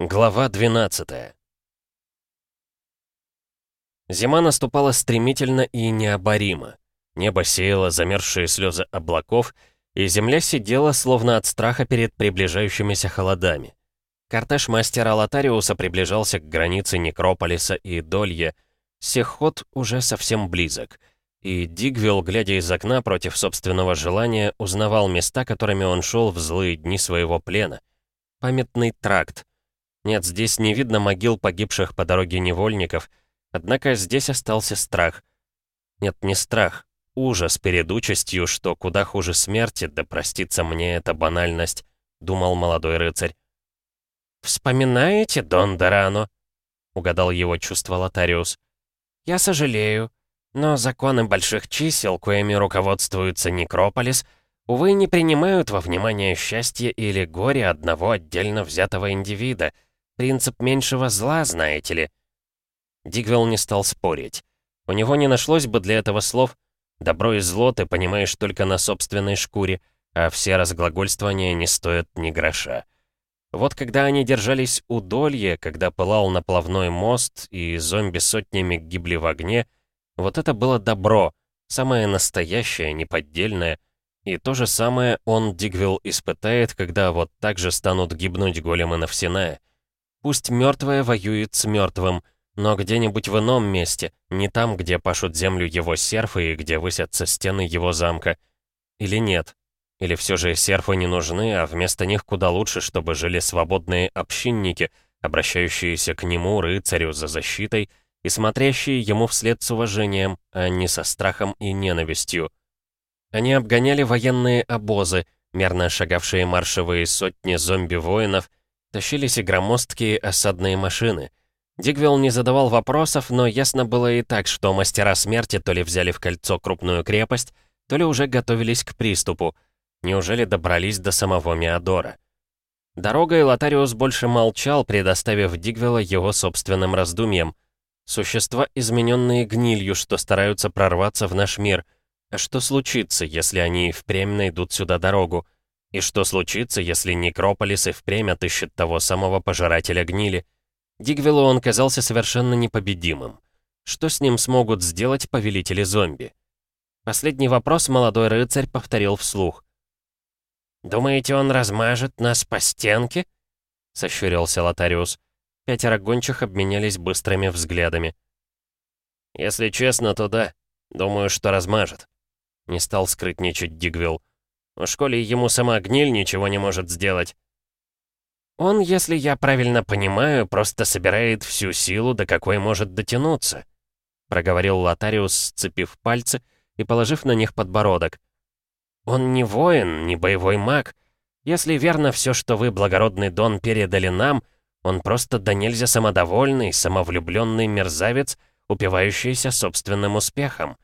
Глава 12 Зима наступала стремительно и необоримо. Небо сеяло замерзшие слезы облаков, и земля сидела, словно от страха перед приближающимися холодами. Кортеж мастера Лотариуса приближался к границе Некрополиса и Долье. Сехот уже совсем близок. И Дигвилл, глядя из окна против собственного желания, узнавал места, которыми он шел в злые дни своего плена. Памятный тракт, нет, здесь не видно могил погибших по дороге невольников, однако здесь остался страх. Нет, не страх, ужас перед участью, что куда хуже смерти, да простится мне эта банальность, думал молодой рыцарь. «Вспоминаете, Дон Дорано?» — угадал его чувство Лотариус. «Я сожалею, но законы больших чисел, коими руководствуется Некрополис, увы, не принимают во внимание счастье или горе одного отдельно взятого индивида — Принцип меньшего зла, знаете ли». Дигвелл не стал спорить. У него не нашлось бы для этого слов «добро и зло ты понимаешь только на собственной шкуре», а все разглагольствования не стоят ни гроша. Вот когда они держались у Долье, когда пылал наплавной мост и зомби сотнями гибли в огне, вот это было добро, самое настоящее, неподдельное, и то же самое он, Дигвилл, испытает, когда вот так же станут гибнуть големы Навсиная. Пусть мертвое воюет с мертвым, но где-нибудь в ином месте, не там, где пашут землю его серфы и где высятся стены его замка. Или нет? Или все же серфы не нужны, а вместо них куда лучше, чтобы жили свободные общинники, обращающиеся к нему, рыцарю, за защитой, и смотрящие ему вслед с уважением, а не со страхом и ненавистью. Они обгоняли военные обозы, мерно шагавшие маршевые сотни зомби-воинов, Тащились и громоздкие осадные машины. Дигвилл не задавал вопросов, но ясно было и так, что мастера смерти то ли взяли в кольцо крупную крепость, то ли уже готовились к приступу. Неужели добрались до самого Миадора? Дорогой Лотариус больше молчал, предоставив Дигвилла его собственным раздумьям. Существа, измененные гнилью, что стараются прорваться в наш мир. А что случится, если они впрямь найдут сюда дорогу? И что случится, если Некрополис и впрямь отыщет того самого пожирателя гнили? Дигвиллу он казался совершенно непобедимым. Что с ним смогут сделать повелители зомби? Последний вопрос молодой рыцарь повторил вслух. «Думаете, он размажет нас по стенке?» — сощурился Лотариус. Пятеро гончих обменялись быстрыми взглядами. «Если честно, то да. Думаю, что размажет». Не стал скрытничать Дигвилл. В школе ему сама гниль ничего не может сделать. Он, если я правильно понимаю, просто собирает всю силу, до какой может дотянуться», — проговорил Лотариус, сцепив пальцы и положив на них подбородок. «Он не воин, не боевой маг. Если верно все, что вы, благородный Дон, передали нам, он просто до нельзя самодовольный, самовлюбленный мерзавец, упивающийся собственным успехом.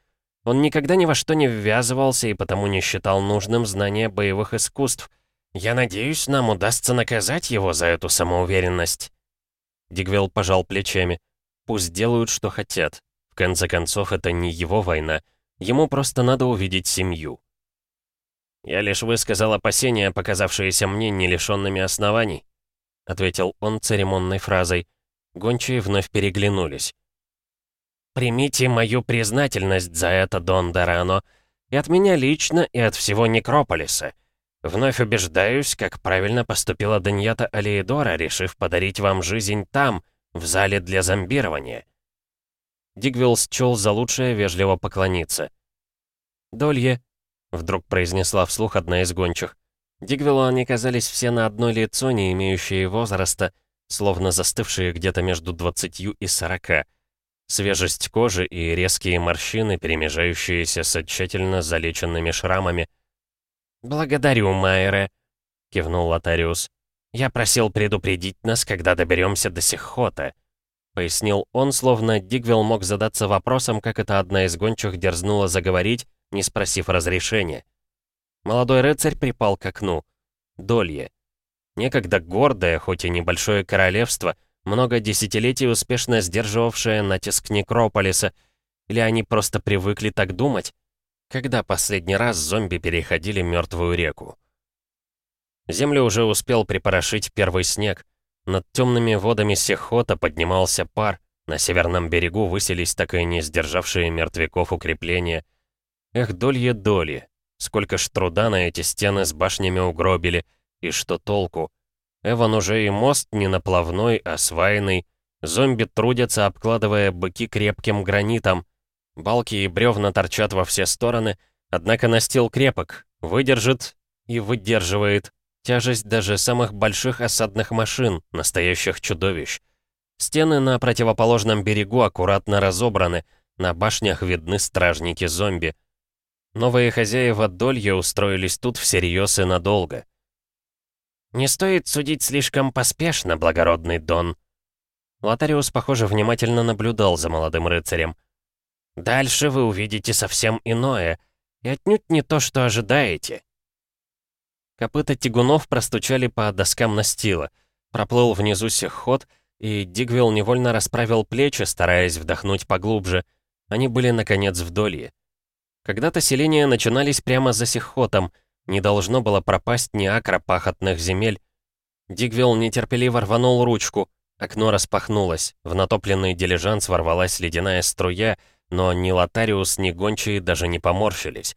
Он никогда ни во что не ввязывался и потому не считал нужным знание боевых искусств. Я надеюсь, нам удастся наказать его за эту самоуверенность. Дигвелл пожал плечами. Пусть делают, что хотят. В конце концов, это не его война. Ему просто надо увидеть семью. «Я лишь высказал опасения, показавшиеся мне не лишенными оснований», ответил он церемонной фразой. Гончие вновь переглянулись. Примите мою признательность за это, Дон Дорано. И от меня лично, и от всего Некрополиса. Вновь убеждаюсь, как правильно поступила Даньята Алиедора, решив подарить вам жизнь там, в зале для зомбирования. Дигвилл счел за лучшее вежливо поклониться. «Долье», — вдруг произнесла вслух одна из гончих. Дигвиллу они казались все на одно лицо, не имеющие возраста, словно застывшие где-то между двадцатью и сорока. Свежесть кожи и резкие морщины, перемежающиеся с тщательно залеченными шрамами. «Благодарю, Майре», — кивнул Лотариус. «Я просил предупредить нас, когда доберемся до Сихота», — пояснил он, словно Дигвилл мог задаться вопросом, как эта одна из гончих дерзнула заговорить, не спросив разрешения. Молодой рыцарь припал к окну. Долье. Некогда гордое, хоть и небольшое королевство — много десятилетий успешно сдерживавшая натиск Некрополиса. Или они просто привыкли так думать? Когда последний раз зомби переходили мертвую реку? Землю уже успел припорошить первый снег. Над темными водами Сехота поднимался пар, на северном берегу высились так и не сдержавшие мертвяков укрепления. Эх, долье-доли, сколько ж труда на эти стены с башнями угробили, и что толку? Эван уже и мост не наплавной, а свайный. Зомби трудятся, обкладывая быки крепким гранитом. Балки и бревна торчат во все стороны, однако настил крепок, выдержит и выдерживает тяжесть даже самых больших осадных машин, настоящих чудовищ. Стены на противоположном берегу аккуратно разобраны, на башнях видны стражники-зомби. Новые хозяева Долья устроились тут всерьез и надолго. «Не стоит судить слишком поспешно, благородный Дон». Лотариус, похоже, внимательно наблюдал за молодым рыцарем. «Дальше вы увидите совсем иное, и отнюдь не то, что ожидаете». Копыта тягунов простучали по доскам настила. Проплыл внизу сехход, и Дигвилл невольно расправил плечи, стараясь вдохнуть поглубже. Они были, наконец, в долье. Когда-то селения начинались прямо за сехотом, не должно было пропасть ни акра пахотных земель. Дигвилл нетерпеливо рванул ручку, окно распахнулось, в натопленный дилижанс ворвалась ледяная струя, но ни Лотариус, ни гончие даже не поморщились.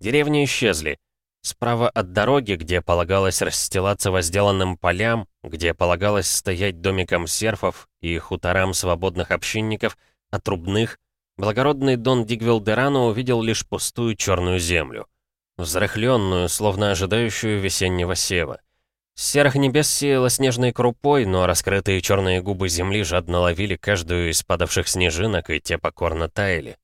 Деревни исчезли, Справа от дороги, где полагалось расстилаться возделанным полям, где полагалось стоять домиком серфов и хуторам свободных общинников, отрубных, благородный Дон Дигвилдерано увидел лишь пустую черную землю. Взрыхленную, словно ожидающую весеннего сева. С серых небес сеяло снежной крупой, но раскрытые черные губы земли жадно ловили каждую из падавших снежинок, и те покорно таяли.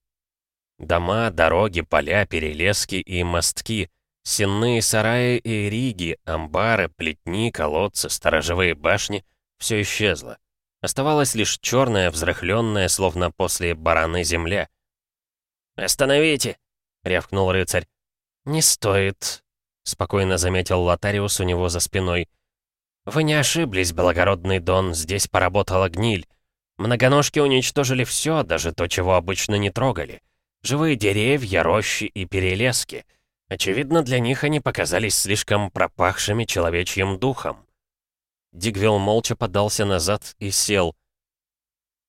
Дома, дороги, поля, перелески и мостки — Сенные сараи и риги, амбары, плетни, колодцы, сторожевые башни — все исчезло. Оставалась лишь черная, взрыхленная, словно после бараны земля. «Остановите!» — рявкнул рыцарь. «Не стоит», — спокойно заметил Лотариус у него за спиной. «Вы не ошиблись, благородный Дон, здесь поработала гниль. Многоножки уничтожили все, даже то, чего обычно не трогали. Живые деревья, рощи и перелески — Очевидно, для них они показались слишком пропахшими человечьим духом. Дигвилл молча подался назад и сел.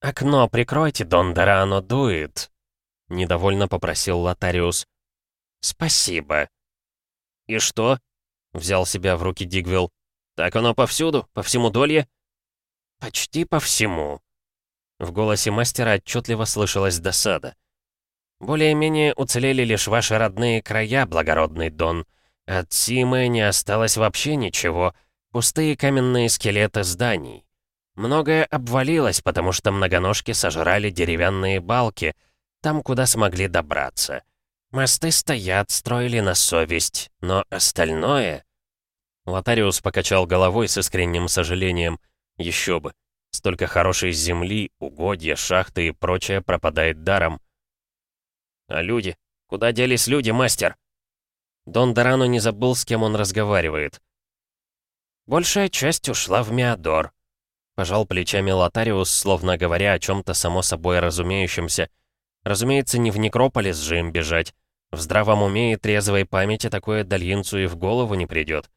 «Окно прикройте, Дондера, оно дует», — недовольно попросил Лотариус. «Спасибо». «И что?» — взял себя в руки Дигвилл. «Так оно повсюду, по всему долье?» «Почти по всему». В голосе мастера отчетливо слышалась досада. Более-менее уцелели лишь ваши родные края, благородный Дон. От Симы не осталось вообще ничего, пустые каменные скелеты зданий. Многое обвалилось, потому что многоножки сожрали деревянные балки, там, куда смогли добраться. Мосты стоят, строили на совесть, но остальное... Лотариус покачал головой с искренним сожалением. Еще бы. Столько хорошей земли, угодья, шахты и прочее пропадает даром. «А люди? Куда делись люди, мастер?» Дон Дорану не забыл, с кем он разговаривает. «Большая часть ушла в Миадор», — пожал плечами Лотариус, словно говоря о чем-то само собой разумеющемся. «Разумеется, не в Некрополис же им бежать. В здравом уме и трезвой памяти такое Дальинцу и в голову не придет».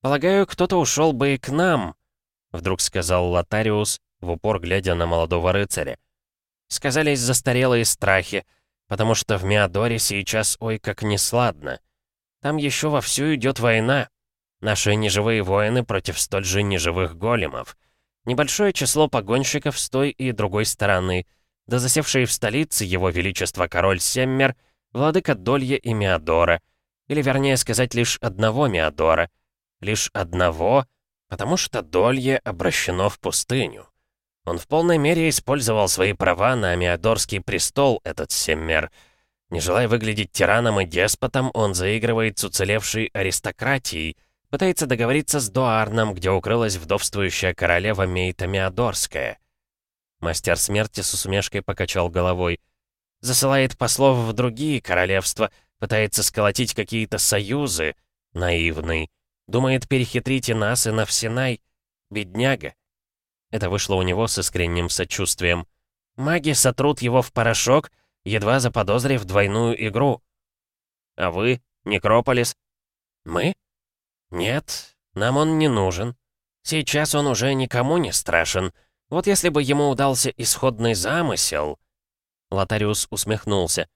«Полагаю, кто-то ушел бы и к нам», — вдруг сказал Лотариус, в упор глядя на молодого рыцаря. «Сказались застарелые страхи, потому что в Миадоре сейчас ой как несладно. Там еще вовсю идет война. Наши неживые воины против столь же неживых големов. Небольшое число погонщиков с той и другой стороны, да засевшие в столице его величество король Семмер, владыка Долья и Миадора, или вернее сказать лишь одного Миадора. Лишь одного, потому что Долье обращено в пустыню. Он в полной мере использовал свои права на Амиадорский престол, этот Семмер. Не желая выглядеть тираном и деспотом, он заигрывает с уцелевшей аристократией, пытается договориться с Дуарном, где укрылась вдовствующая королева Мейта Миадорская. Мастер смерти с усмешкой покачал головой. Засылает послов в другие королевства, пытается сколотить какие-то союзы. Наивный. Думает перехитрить и нас, и Навсинай. Бедняга. Это вышло у него с искренним сочувствием. Маги сотрут его в порошок, едва заподозрив двойную игру. А вы, Некрополис? Мы? Нет, нам он не нужен. Сейчас он уже никому не страшен. Вот если бы ему удался исходный замысел...» Лотариус усмехнулся.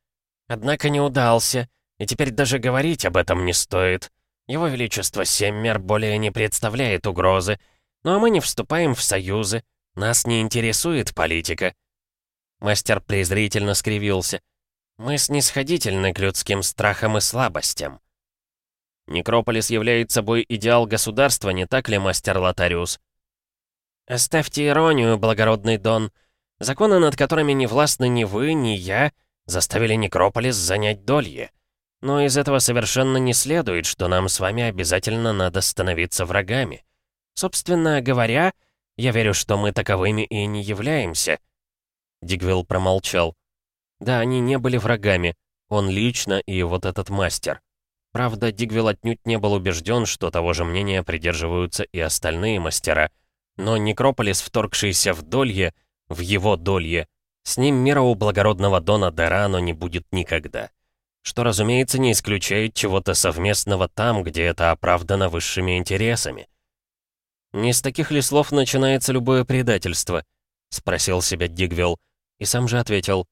«Однако не удался, и теперь даже говорить об этом не стоит. Его Величество Семмер более не представляет угрозы, ну а мы не вступаем в союзы, нас не интересует политика». Мастер презрительно скривился. «Мы снисходительны к людским страхам и слабостям». Некрополис является собой идеал государства, не так ли, мастер Лотариус? Оставьте иронию, благородный Дон. Законы, над которыми не властны ни вы, ни я, заставили Некрополис занять долье. Но из этого совершенно не следует, что нам с вами обязательно надо становиться врагами. Собственно говоря, я верю, что мы таковыми и не являемся. Дигвилл промолчал. Да, они не были врагами. Он лично и вот этот мастер. Правда, Дигвилл отнюдь не был убежден, что того же мнения придерживаются и остальные мастера. Но Некрополис, вторгшийся в Долье, в его Долье, с ним мира у благородного Дона Дерано не будет никогда. Что, разумеется, не исключает чего-то совместного там, где это оправдано высшими интересами. «Не с таких ли слов начинается любое предательство?» — спросил себя Дигвилл, и сам же ответил,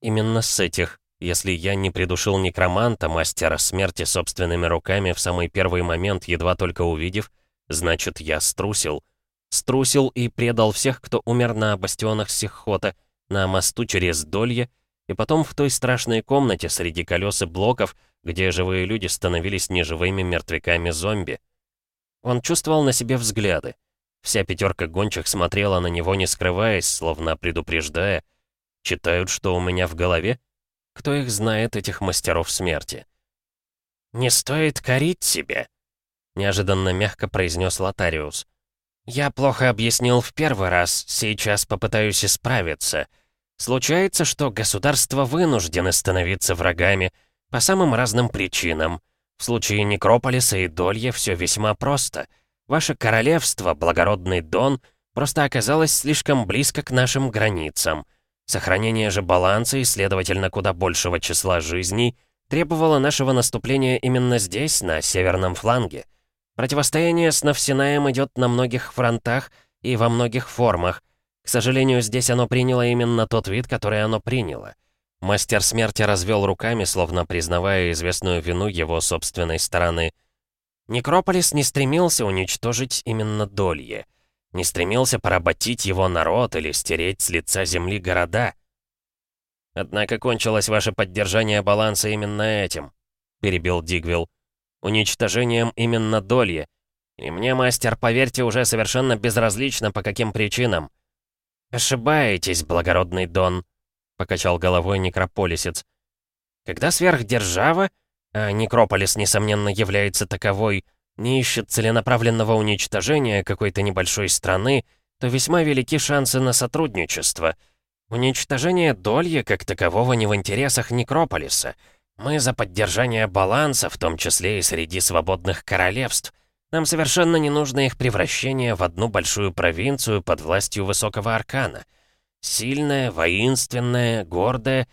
«Именно с этих». Если я не придушил некроманта, мастера смерти собственными руками в самый первый момент, едва только увидев, значит, я струсил. Струсил и предал всех, кто умер на бастионах Сихота, на мосту через Долье, и потом в той страшной комнате среди колес и блоков, где живые люди становились неживыми мертвяками-зомби. Он чувствовал на себе взгляды. Вся пятерка гончих смотрела на него, не скрываясь, словно предупреждая. «Читают, что у меня в голове?» Кто их знает, этих мастеров смерти? «Не стоит корить себя», — неожиданно мягко произнес Лотариус. «Я плохо объяснил в первый раз, сейчас попытаюсь исправиться. Случается, что государства вынуждены становиться врагами по самым разным причинам. В случае Некрополиса и Долья все весьма просто. Ваше королевство, благородный Дон, просто оказалось слишком близко к нашим границам. Сохранение же баланса и, следовательно, куда большего числа жизней требовало нашего наступления именно здесь, на северном фланге. Противостояние с Навсинаем идет на многих фронтах и во многих формах. К сожалению, здесь оно приняло именно тот вид, который оно приняло. Мастер смерти развел руками, словно признавая известную вину его собственной стороны. Некрополис не стремился уничтожить именно Долье — не стремился поработить его народ или стереть с лица земли города. «Однако кончилось ваше поддержание баланса именно этим», — перебил Дигвилл. «Уничтожением именно Долье. И мне, мастер, поверьте, уже совершенно безразлично, по каким причинам». «Ошибаетесь, благородный Дон», — покачал головой некрополисец. «Когда сверхдержава, а Некрополис, несомненно, является таковой, не ищет целенаправленного уничтожения какой-то небольшой страны, то весьма велики шансы на сотрудничество. Уничтожение Долья как такового не в интересах Некрополиса. Мы за поддержание баланса, в том числе и среди свободных королевств. Нам совершенно не нужно их превращение в одну большую провинцию под властью высокого аркана. Сильная, воинственная, гордая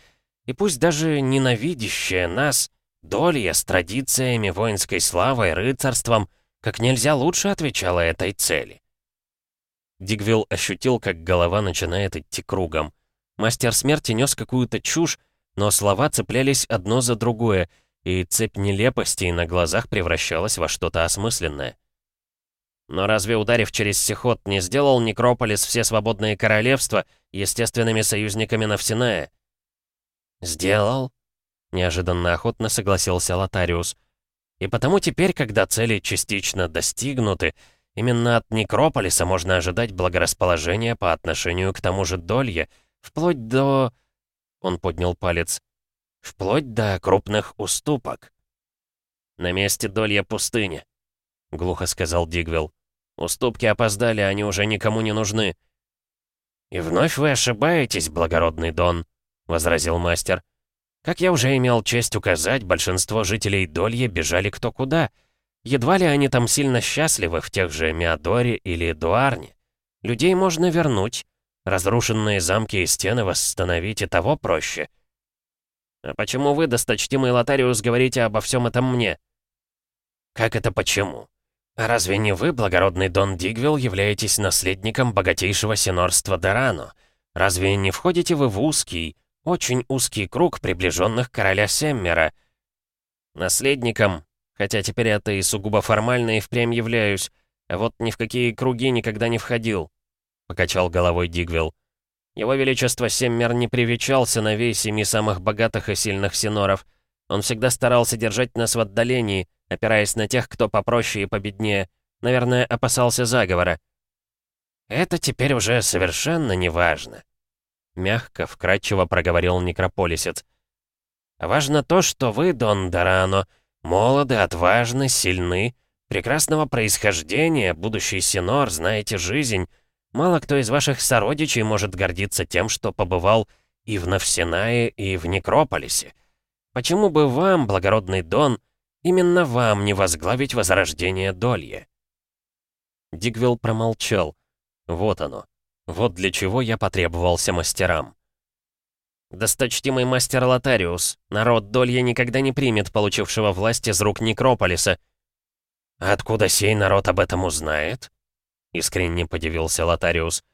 и пусть даже ненавидящая нас — Долья с традициями, воинской славой, рыцарством как нельзя лучше отвечала этой цели. Дигвилл ощутил, как голова начинает идти кругом. Мастер смерти нес какую-то чушь, но слова цеплялись одно за другое, и цепь нелепостей на глазах превращалась во что-то осмысленное. Но разве ударив через Сихот не сделал Некрополис все свободные королевства естественными союзниками Навсиная? «Сделал», Неожиданно охотно согласился Лотариус. И потому теперь, когда цели частично достигнуты, именно от Некрополиса можно ожидать благорасположения по отношению к тому же Долье, вплоть до... Он поднял палец. Вплоть до крупных уступок. «На месте Долья пустыня», — глухо сказал Дигвилл. «Уступки опоздали, они уже никому не нужны». «И вновь вы ошибаетесь, благородный Дон», — возразил мастер. Как я уже имел честь указать, большинство жителей Долье бежали кто куда. Едва ли они там сильно счастливы в тех же Миадоре или Дуарне. Людей можно вернуть. Разрушенные замки и стены восстановить и того проще. А почему вы, досточтимый Лотариус, говорите обо всем этом мне? Как это почему? А разве не вы, благородный Дон Дигвилл, являетесь наследником богатейшего синорства Дорано? Разве не входите вы в узкий, очень узкий круг приближенных короля Семмера? Наследником, хотя теперь это и сугубо формально и впрямь являюсь, а вот ни в какие круги никогда не входил, покачал головой Дигвилл. Его Величество Семмер не привечал сыновей семи самых богатых и сильных синоров. Он всегда старался держать нас в отдалении, опираясь на тех, кто попроще и победнее. Наверное, опасался заговора. «Это теперь уже совершенно неважно», — мягко, вкратчиво проговорил некрополисец. «Важно то, что вы, Дон Дорано, молоды, отважны, сильны, прекрасного происхождения, будущий синор, знаете жизнь. Мало кто из ваших сородичей может гордиться тем, что побывал и в Навсинае, и в Некрополисе. Почему бы вам, благородный Дон, Именно вам не возглавить возрождение Долье». Дигвилл промолчал. Вот оно. Вот для чего я потребовался мастерам. «Досточтимый мастер Лотариус, народ Долье никогда не примет получившего власть из рук Некрополиса». «Откуда сей народ об этом узнает?» Искренне подивился Лотариус.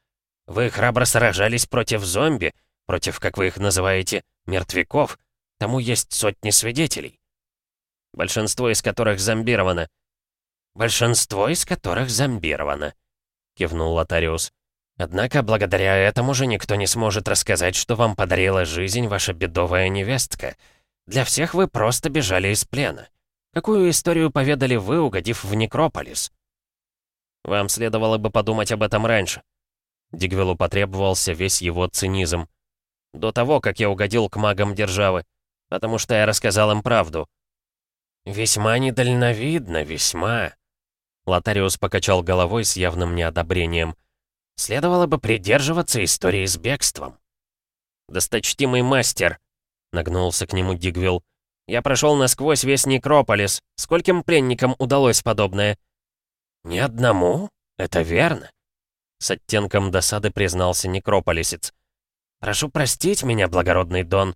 «Вы храбро сражались против зомби, против, как вы их называете, мертвяков. Тому есть сотни свидетелей большинство из которых зомбировано». «Большинство из которых зомбировано», — кивнул Лотариус. «Однако, благодаря этому же никто не сможет рассказать, что вам подарила жизнь ваша бедовая невестка. Для всех вы просто бежали из плена. Какую историю поведали вы, угодив в Некрополис?» «Вам следовало бы подумать об этом раньше». Дигвелу потребовался весь его цинизм. «До того, как я угодил к магам державы. Потому что я рассказал им правду. «Весьма недальновидно, весьма». Лотариус покачал головой с явным неодобрением. «Следовало бы придерживаться истории с бегством». «Досточтимый мастер», — нагнулся к нему Дигвилл. «Я прошел насквозь весь Некрополис. Скольким пленникам удалось подобное?» «Ни одному? Это верно?» С оттенком досады признался Некрополисец. «Прошу простить меня, благородный Дон.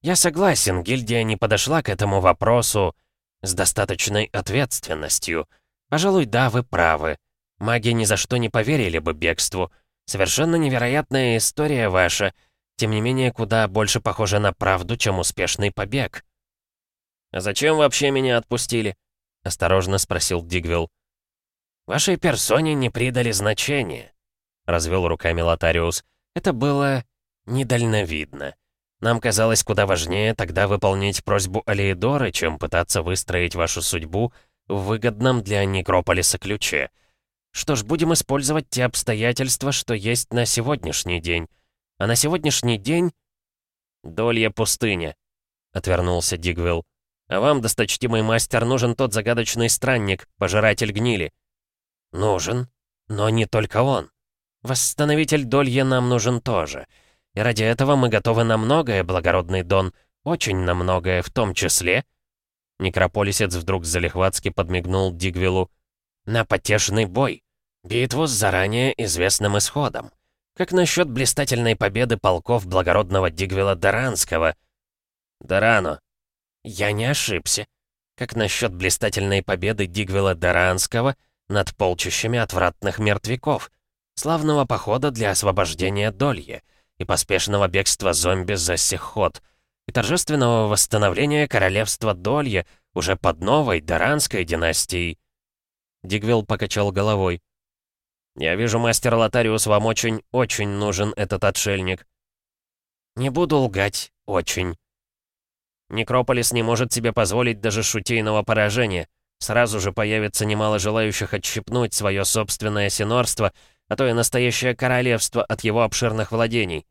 Я согласен, гильдия не подошла к этому вопросу с достаточной ответственностью. Пожалуй, да, вы правы. Маги ни за что не поверили бы бегству. Совершенно невероятная история ваша. Тем не менее, куда больше похожа на правду, чем успешный побег. «А зачем вообще меня отпустили?» — осторожно спросил Дигвилл. «Вашей персоне не придали значения», — развел руками Лотариус. «Это было недальновидно. Нам казалось куда важнее тогда выполнить просьбу Алиедоры, чем пытаться выстроить вашу судьбу в выгодном для Некрополиса ключе. Что ж, будем использовать те обстоятельства, что есть на сегодняшний день. А на сегодняшний день... «Долья пустыня», — отвернулся Дигвилл. «А вам, досточтимый мастер, нужен тот загадочный странник, пожиратель гнили». «Нужен, но не только он. Восстановитель Долья нам нужен тоже». И ради этого мы готовы на многое, благородный Дон, очень на многое, в том числе...» Некрополисец вдруг залихватски подмигнул Дигвиллу. «На потешный бой. Битву с заранее известным исходом. Как насчет блистательной победы полков благородного Дигвилла Доранского?» «Дорано». «Я не ошибся. Как насчет блистательной победы Дигвилла Доранского над полчищами отвратных мертвяков? Славного похода для освобождения Долье» и поспешного бегства зомби за Сихот, и торжественного восстановления королевства Долье уже под новой Даранской династией. Дигвилл покачал головой. «Я вижу, мастер Лотариус, вам очень-очень нужен этот отшельник». «Не буду лгать, очень». Некрополис не может себе позволить даже шутейного поражения. Сразу же появится немало желающих отщипнуть свое собственное синорство, а то и настоящее королевство от его обширных владений.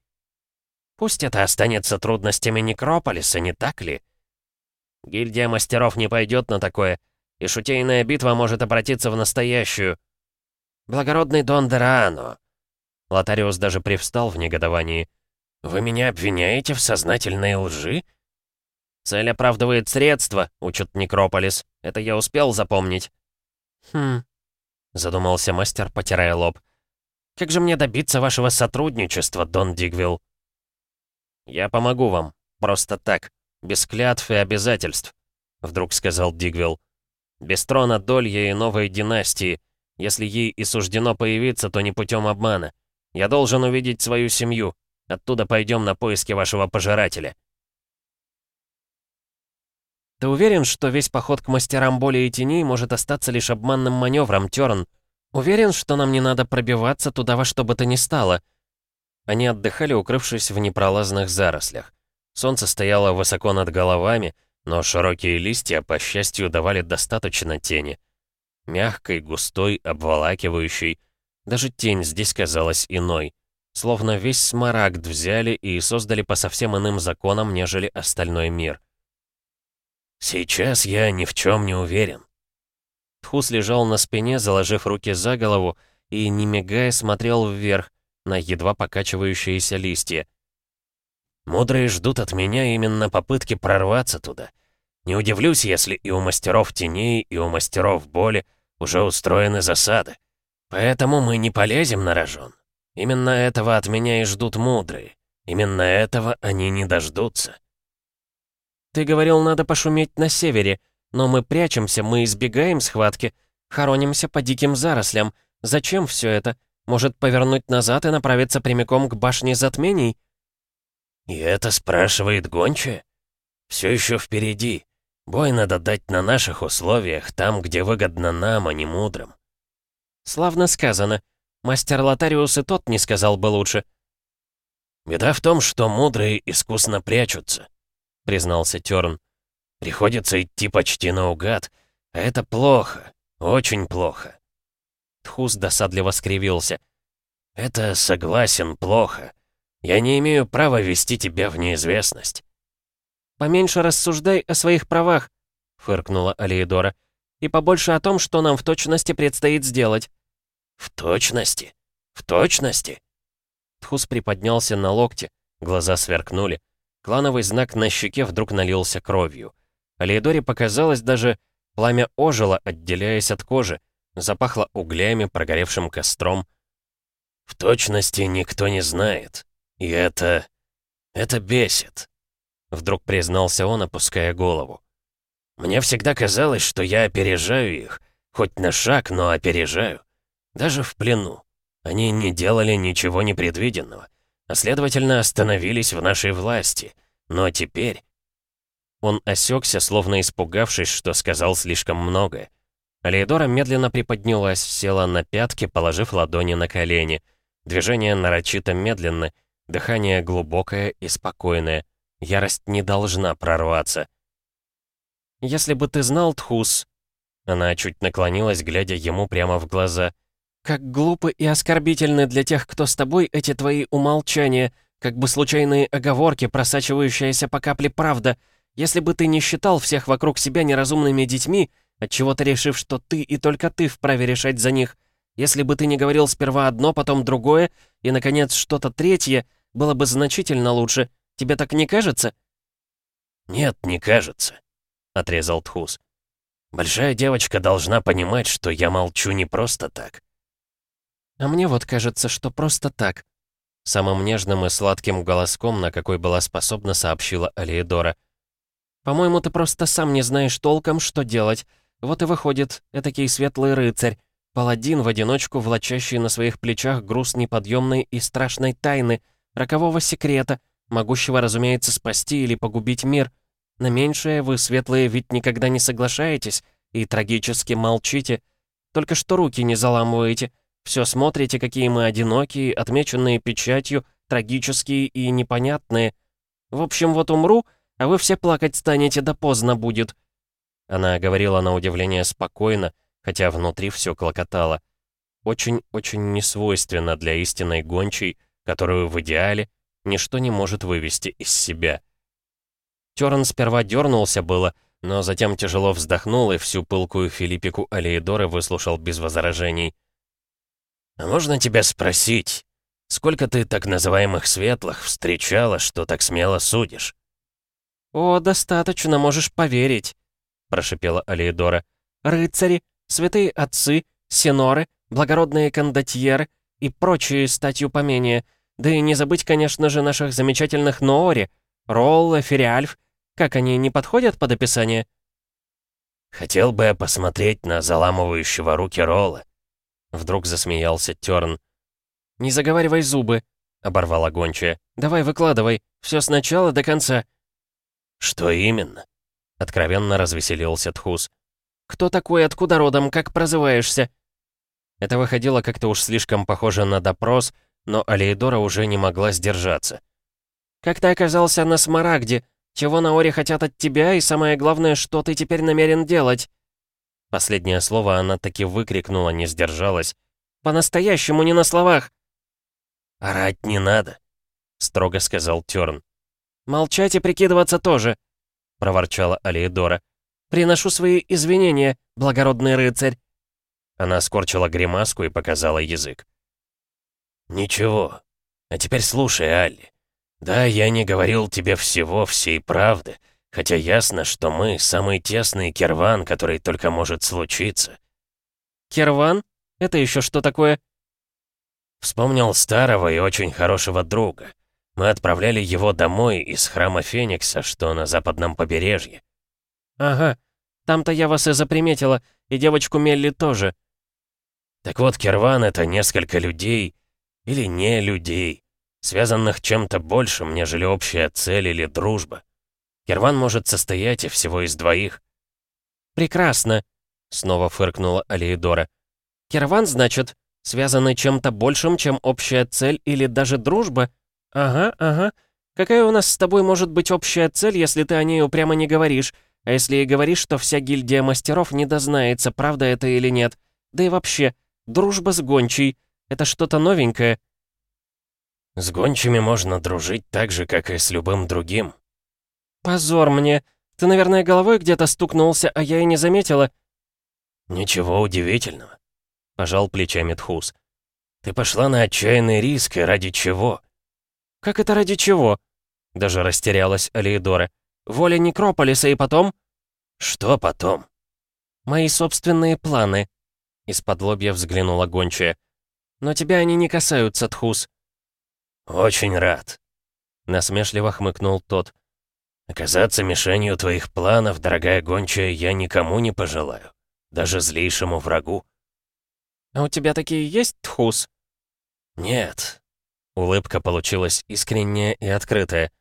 Пусть это останется трудностями Некрополиса, не так ли? Гильдия мастеров не пойдет на такое, и шутейная битва может обратиться в настоящую. Благородный Дон Дераано. Лотариус даже привстал в негодовании. «Вы меня обвиняете в сознательной лжи?» «Цель оправдывает средства», — учит Некрополис. Это я успел запомнить. «Хм...» — задумался мастер, потирая лоб. «Как же мне добиться вашего сотрудничества, Дон Дигвилл?» «Я помогу вам. Просто так. Без клятв и обязательств», — вдруг сказал Дигвилл. Без трона Долья и новой династии. Если ей и суждено появиться, то не путем обмана. Я должен увидеть свою семью. Оттуда пойдем на поиски вашего пожирателя». «Ты уверен, что весь поход к мастерам боли и теней может остаться лишь обманным маневром, Тёрн? Уверен, что нам не надо пробиваться туда во что бы то ни стало?» Они отдыхали, укрывшись в непролазных зарослях. Солнце стояло высоко над головами, но широкие листья, по счастью, давали достаточно тени. Мягкой, густой, обволакивающей. Даже тень здесь казалась иной. Словно весь смарагд взяли и создали по совсем иным законам, нежели остальной мир. «Сейчас я ни в чем не уверен». Тхус лежал на спине, заложив руки за голову, и, не мигая, смотрел вверх, на едва покачивающиеся листья. «Мудрые ждут от меня именно попытки прорваться туда. Не удивлюсь, если и у мастеров теней, и у мастеров боли уже устроены засады. Поэтому мы не полезем на рожон. Именно этого от меня и ждут мудрые. Именно этого они не дождутся». «Ты говорил, надо пошуметь на севере, но мы прячемся, мы избегаем схватки, хоронимся по диким зарослям. Зачем все это? Может, повернуть назад и направиться прямиком к башне затмений?» «И это спрашивает гончая? Все еще впереди. Бой надо дать на наших условиях, там, где выгодно нам, а не мудрым». «Славно сказано. Мастер Лотариус и тот не сказал бы лучше». «Беда в том, что мудрые искусно прячутся. — признался Тёрн. «Приходится идти почти наугад, а это плохо, очень плохо». Тхус досадливо скривился. «Это, согласен, плохо. Я не имею права вести тебя в неизвестность». «Поменьше рассуждай о своих правах», — фыркнула Алиедора. «И побольше о том, что нам в точности предстоит сделать». «В точности? В точности?» Тхус приподнялся на локте, глаза сверкнули. Клановый знак на щеке вдруг налился кровью. Алиэдоре показалось даже, пламя ожило, отделяясь от кожи, запахло углями, прогоревшим костром. «В точности никто не знает. И это... это бесит», — вдруг признался он, опуская голову. «Мне всегда казалось, что я опережаю их, хоть на шаг, но опережаю. Даже в плену. Они не делали ничего непредвиденного а следовательно остановились в нашей власти. Но теперь... Он осекся, словно испугавшись, что сказал слишком многое. Алиедора медленно приподнялась, села на пятки, положив ладони на колени. Движение нарочито медленно, дыхание глубокое и спокойное. Ярость не должна прорваться. «Если бы ты знал, Тхус...» Она чуть наклонилась, глядя ему прямо в глаза. Как глупы и оскорбительны для тех, кто с тобой, эти твои умолчания, как бы случайные оговорки, просачивающаяся по капле правда. Если бы ты не считал всех вокруг себя неразумными детьми, отчего-то решив, что ты и только ты вправе решать за них, если бы ты не говорил сперва одно, потом другое, и, наконец, что-то третье, было бы значительно лучше. Тебе так не кажется?» «Нет, не кажется», — отрезал Тхус. «Большая девочка должна понимать, что я молчу не просто так. «А мне вот кажется, что просто так», — самым нежным и сладким голоском, на какой была способна, сообщила Алиедора. «По-моему, ты просто сам не знаешь толком, что делать. Вот и выходит, этакий светлый рыцарь, паладин в одиночку, влачащий на своих плечах груз неподъемной и страшной тайны, рокового секрета, могущего, разумеется, спасти или погубить мир. На меньшее вы, светлые, ведь никогда не соглашаетесь и трагически молчите. Только что руки не заламываете, все смотрите, какие мы одинокие, отмеченные печатью, трагические и непонятные. В общем, вот умру, а вы все плакать станете, да поздно будет». Она говорила на удивление спокойно, хотя внутри все клокотало. Очень-очень несвойственно для истинной гончей, которую в идеале ничто не может вывести из себя. Терн сперва дернулся было, но затем тяжело вздохнул и всю пылкую Филиппику Алеидоры выслушал без возражений. А можно тебя спросить, сколько ты так называемых светлых встречала, что так смело судишь?» «О, достаточно, можешь поверить», — прошипела Алиедора. «Рыцари, святые отцы, сеноры, благородные кондотьеры и прочие статью поменее. Да и не забыть, конечно же, наших замечательных Ноори, Ролла, Фериальф. Как они не подходят под описание?» Хотел бы я посмотреть на заламывающего руки Ролла. Вдруг засмеялся Тёрн. «Не заговаривай зубы», — оборвала гончая. «Давай выкладывай, все сначала до конца». «Что именно?» — откровенно развеселился Тхус. «Кто такой, откуда родом, как прозываешься?» Это выходило как-то уж слишком похоже на допрос, но Алейдора уже не могла сдержаться. «Как ты оказался на Смарагде? Чего на Оре хотят от тебя, и самое главное, что ты теперь намерен делать?» Последнее слово она таки выкрикнула, не сдержалась. «По-настоящему, не на словах!» «Орать не надо», — строго сказал Тёрн. «Молчать и прикидываться тоже», — проворчала Алиедора. «Приношу свои извинения, благородный рыцарь». Она скорчила гримаску и показала язык. «Ничего. А теперь слушай, Алли. Да, я не говорил тебе всего, всей правды, хотя ясно, что мы — самый тесный керван, который только может случиться». «Керван? Это еще что такое?» Вспомнил старого и очень хорошего друга. Мы отправляли его домой из храма Феникса, что на западном побережье. «Ага, там-то я вас и заприметила, и девочку Мелли тоже». Так вот, Керван — это несколько людей, или не людей, связанных чем-то большим, нежели общая цель или дружба. Керван может состоять и всего из двоих. «Прекрасно», — снова фыркнула Алиедора. «Керван, значит, связанный чем-то большим, чем общая цель или даже дружба? Ага, ага. Какая у нас с тобой может быть общая цель, если ты о ней упрямо не говоришь? А если и говоришь, то вся гильдия мастеров не дознается, правда это или нет. Да и вообще, дружба с гончей — это что-то новенькое». «С гончими можно дружить так же, как и с любым другим». «Позор мне. Ты, наверное, головой где-то стукнулся, а я и не заметила». «Ничего удивительного пожал плечами Тхус. «Ты пошла на отчаянный риск, и ради чего?» «Как это ради чего?» Даже растерялась Алиедора. «Воля Некрополиса и потом...» «Что потом?» «Мои собственные планы», — из-под лобья взглянула гончая. «Но тебя они не касаются, Тхус». «Очень рад», — насмешливо хмыкнул тот. «Оказаться мишенью твоих планов, дорогая гончая, я никому не пожелаю, даже злейшему врагу. «А у тебя такие есть, Тхус?» «Нет». Улыбка получилась искренняя и открытая.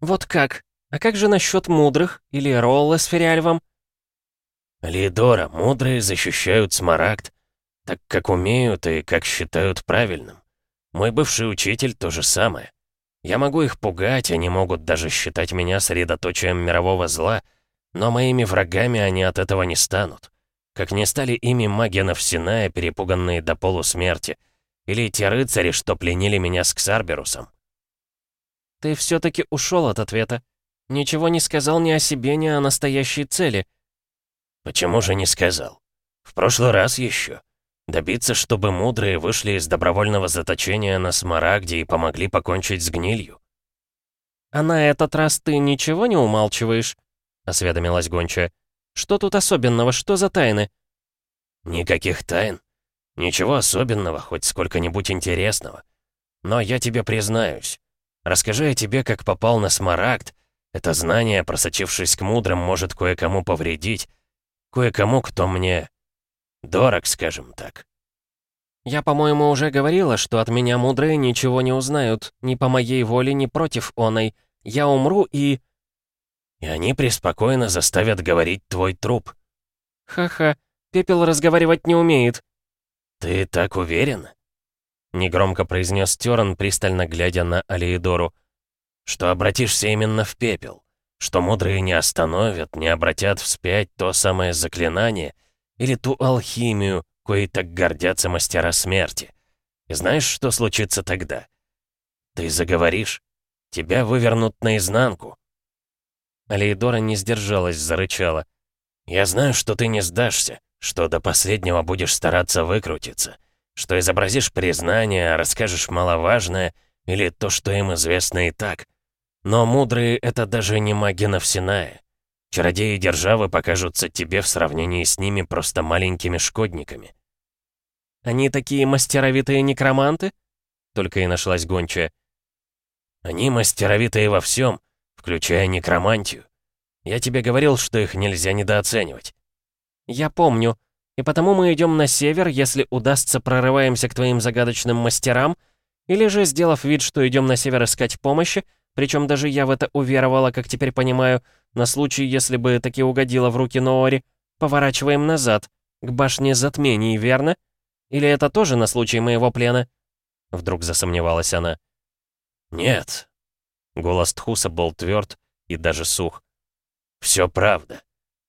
«Вот как? А как же насчет мудрых? Или Ролла с Фериальвом?» «Лидора, мудрые защищают Смарагд, так как умеют и как считают правильным. Мой бывший учитель то же самое. Я могу их пугать, они могут даже считать меня средоточием мирового зла, но моими врагами они от этого не станут. Как не стали ими маги Навсиная, перепуганные до полусмерти. Или те рыцари, что пленили меня с Ксарберусом. Ты все-таки ушел от ответа. Ничего не сказал ни о себе, ни о настоящей цели. Почему же не сказал? В прошлый раз еще. Добиться, чтобы мудрые вышли из добровольного заточения на Смарагде и помогли покончить с гнилью. «А на этот раз ты ничего не умалчиваешь?» — осведомилась гончая. Что тут особенного? Что за тайны?» «Никаких тайн. Ничего особенного, хоть сколько-нибудь интересного. Но я тебе признаюсь. Расскажи о тебе, как попал на Смарагд. Это знание, просочившись к мудрым, может кое-кому повредить. Кое-кому, кто мне... дорог, скажем так». «Я, по-моему, уже говорила, что от меня мудрые ничего не узнают, ни по моей воле, ни против оной. Я умру и...» И они преспокойно заставят говорить твой труп. Ха-ха, пепел разговаривать не умеет. Ты так уверен? Негромко произнес Терн, пристально глядя на Алиедору. Что обратишься именно в пепел. Что мудрые не остановят, не обратят вспять то самое заклинание или ту алхимию, коей так гордятся мастера смерти. И знаешь, что случится тогда? Ты заговоришь, тебя вывернут наизнанку, Алейдора не сдержалась, зарычала. «Я знаю, что ты не сдашься, что до последнего будешь стараться выкрутиться, что изобразишь признание, расскажешь маловажное или то, что им известно и так. Но мудрые — это даже не маги Навсиная. Чародеи державы покажутся тебе в сравнении с ними просто маленькими шкодниками». «Они такие мастеровитые некроманты?» Только и нашлась гончая. «Они мастеровитые во всем, включая некромантию. Я тебе говорил, что их нельзя недооценивать». «Я помню. И потому мы идем на север, если удастся, прорываемся к твоим загадочным мастерам, или же, сделав вид, что идем на север искать помощи, причем даже я в это уверовала, как теперь понимаю, на случай, если бы таки угодила в руки Ноори, поворачиваем назад, к башне затмений, верно? Или это тоже на случай моего плена?» Вдруг засомневалась она. «Нет». Голос Тхуса был тверд и даже сух. «Все правда.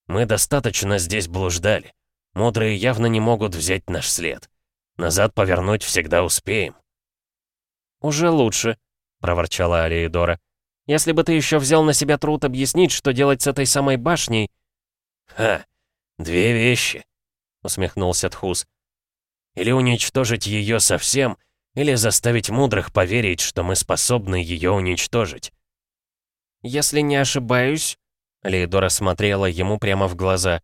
Мы достаточно здесь блуждали. Мудрые явно не могут взять наш след. Назад повернуть всегда успеем». «Уже лучше», — проворчала Алиедора. «Если бы ты еще взял на себя труд объяснить, что делать с этой самой башней...» «Ха, две вещи», — усмехнулся Тхус. «Или уничтожить ее совсем, или заставить мудрых поверить, что мы способны ее уничтожить». «Если не ошибаюсь...» Лейдора смотрела ему прямо в глаза.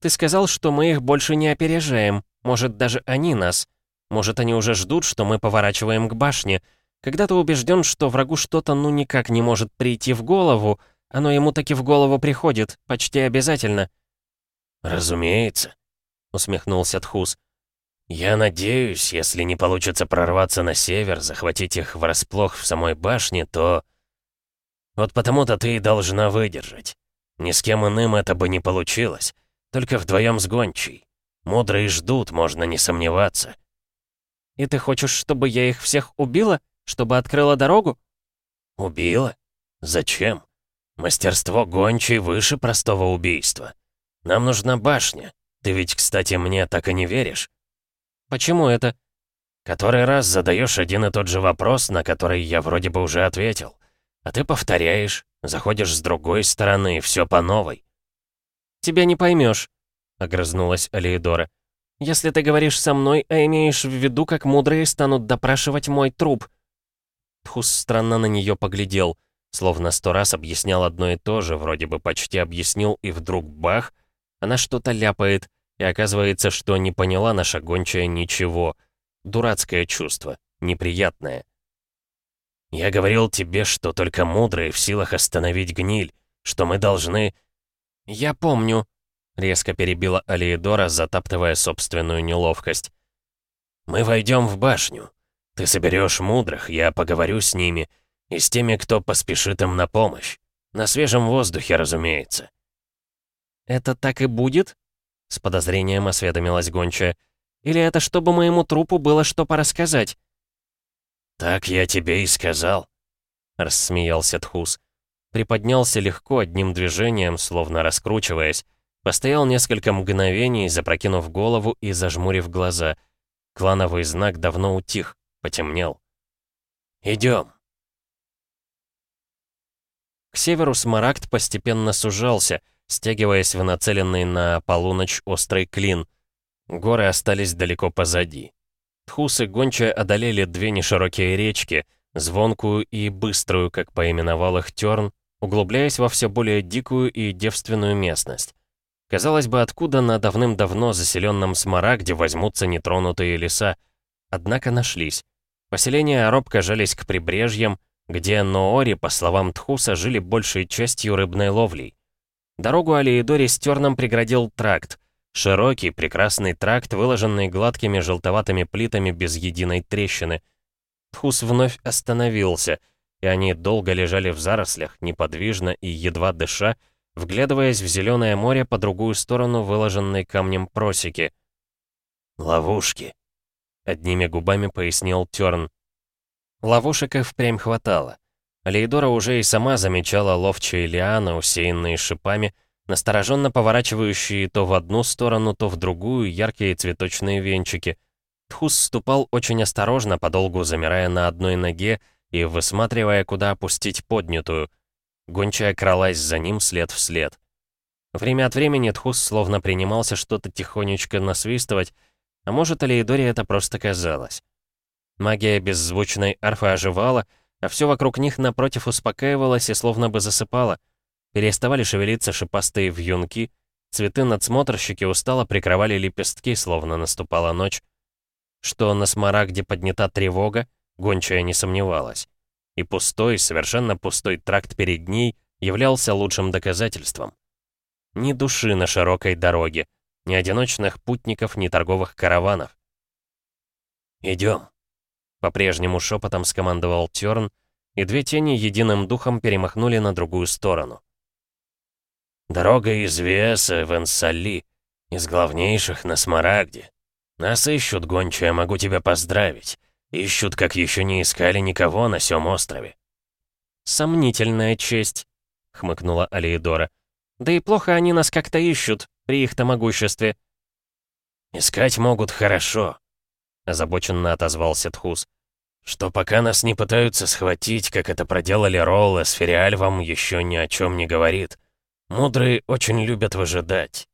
«Ты сказал, что мы их больше не опережаем. Может, даже они нас. Может, они уже ждут, что мы поворачиваем к башне. Когда ты убежден, что врагу что-то ну никак не может прийти в голову, оно ему таки в голову приходит, почти обязательно». «Разумеется», — усмехнулся Тхус. «Я надеюсь, если не получится прорваться на север, захватить их врасплох в самой башне, то...» «Вот потому-то ты и должна выдержать. Ни с кем иным это бы не получилось. Только вдвоем с гончей. Мудрые ждут, можно не сомневаться. И ты хочешь, чтобы я их всех убила? Чтобы открыла дорогу? Убила? Зачем? Мастерство гончей выше простого убийства. Нам нужна башня. Ты ведь, кстати, мне так и не веришь. Почему это? Который раз задаешь один и тот же вопрос, на который я вроде бы уже ответил. А ты повторяешь, заходишь с другой стороны, все по новой. «Тебя не поймешь», — огрызнулась Алиедора. «Если ты говоришь со мной, а имеешь в виду, как мудрые станут допрашивать мой труп». Тхус странно на нее поглядел, словно сто раз объяснял одно и то же, вроде бы почти объяснил, и вдруг бах, она что-то ляпает, и оказывается, что не поняла наша гончая ничего. Дурацкое чувство, неприятное. «Я говорил тебе, что только мудрые в силах остановить гниль, что мы должны...» «Я помню», — резко перебила Алиедора, затаптывая собственную неловкость. «Мы войдем в башню. Ты соберешь мудрых, я поговорю с ними, и с теми, кто поспешит им на помощь. На свежем воздухе, разумеется». «Это так и будет?» — с подозрением осведомилась гончая. «Или это чтобы моему трупу было что порассказать?» «Так я тебе и сказал», — рассмеялся Тхус. Приподнялся легко одним движением, словно раскручиваясь. Постоял несколько мгновений, запрокинув голову и зажмурив глаза. Клановый знак давно утих, потемнел. «Идем». К северу Смарагд постепенно сужался, стягиваясь в нацеленный на полуночь острый клин. Горы остались далеко позади. Тхус и Гонча одолели две неширокие речки, звонкую и быструю, как поименовал их Терн, углубляясь во все более дикую и девственную местность. Казалось бы, откуда на давным-давно заселенном Смарагде возьмутся нетронутые леса, однако нашлись. Поселения робко жались к прибрежьям, где Ноори, по словам Тхуса, жили большей частью рыбной ловлей. Дорогу Алиидори с Терном преградил тракт, Широкий, прекрасный тракт, выложенный гладкими желтоватыми плитами без единой трещины. Тхус вновь остановился, и они долго лежали в зарослях, неподвижно и едва дыша, вглядываясь в зеленое море по другую сторону выложенной камнем просеки. «Ловушки», — одними губами пояснил Тёрн. Ловушек и впрямь хватало. Лейдора уже и сама замечала ловчие лианы, усеянные шипами, настороженно поворачивающие то в одну сторону, то в другую яркие цветочные венчики. Тхус ступал очень осторожно, подолгу замирая на одной ноге и высматривая, куда опустить поднятую. Гончая кралась за ним след в след. Время от времени Тхус словно принимался что-то тихонечко насвистывать, а может, Алейдоре это просто казалось. Магия беззвучной арфы оживала, а все вокруг них напротив успокаивалось и словно бы засыпало — Переставали шевелиться шипастые вьюнки, цветы надсмотрщики устало прикрывали лепестки, словно наступала ночь. Что на смарагде поднята тревога, гончая не сомневалась. И пустой, совершенно пустой тракт перед ней являлся лучшим доказательством. Ни души на широкой дороге, ни одиночных путников, ни торговых караванов. «Идем», — по-прежнему шепотом скомандовал Тёрн, и две тени единым духом перемахнули на другую сторону. «Дорога из Веса в Энсали, из главнейших на Смарагде. Нас ищут, гончая, могу тебя поздравить. Ищут, как еще не искали никого на сём острове». «Сомнительная честь», — хмыкнула Алиедора. «Да и плохо они нас как-то ищут, при их-то могуществе». «Искать могут хорошо», — озабоченно отозвался Тхус. «Что пока нас не пытаются схватить, как это проделали Ролла с Фериальвом, еще ни о чем не говорит. Мудрые очень любят выжидать».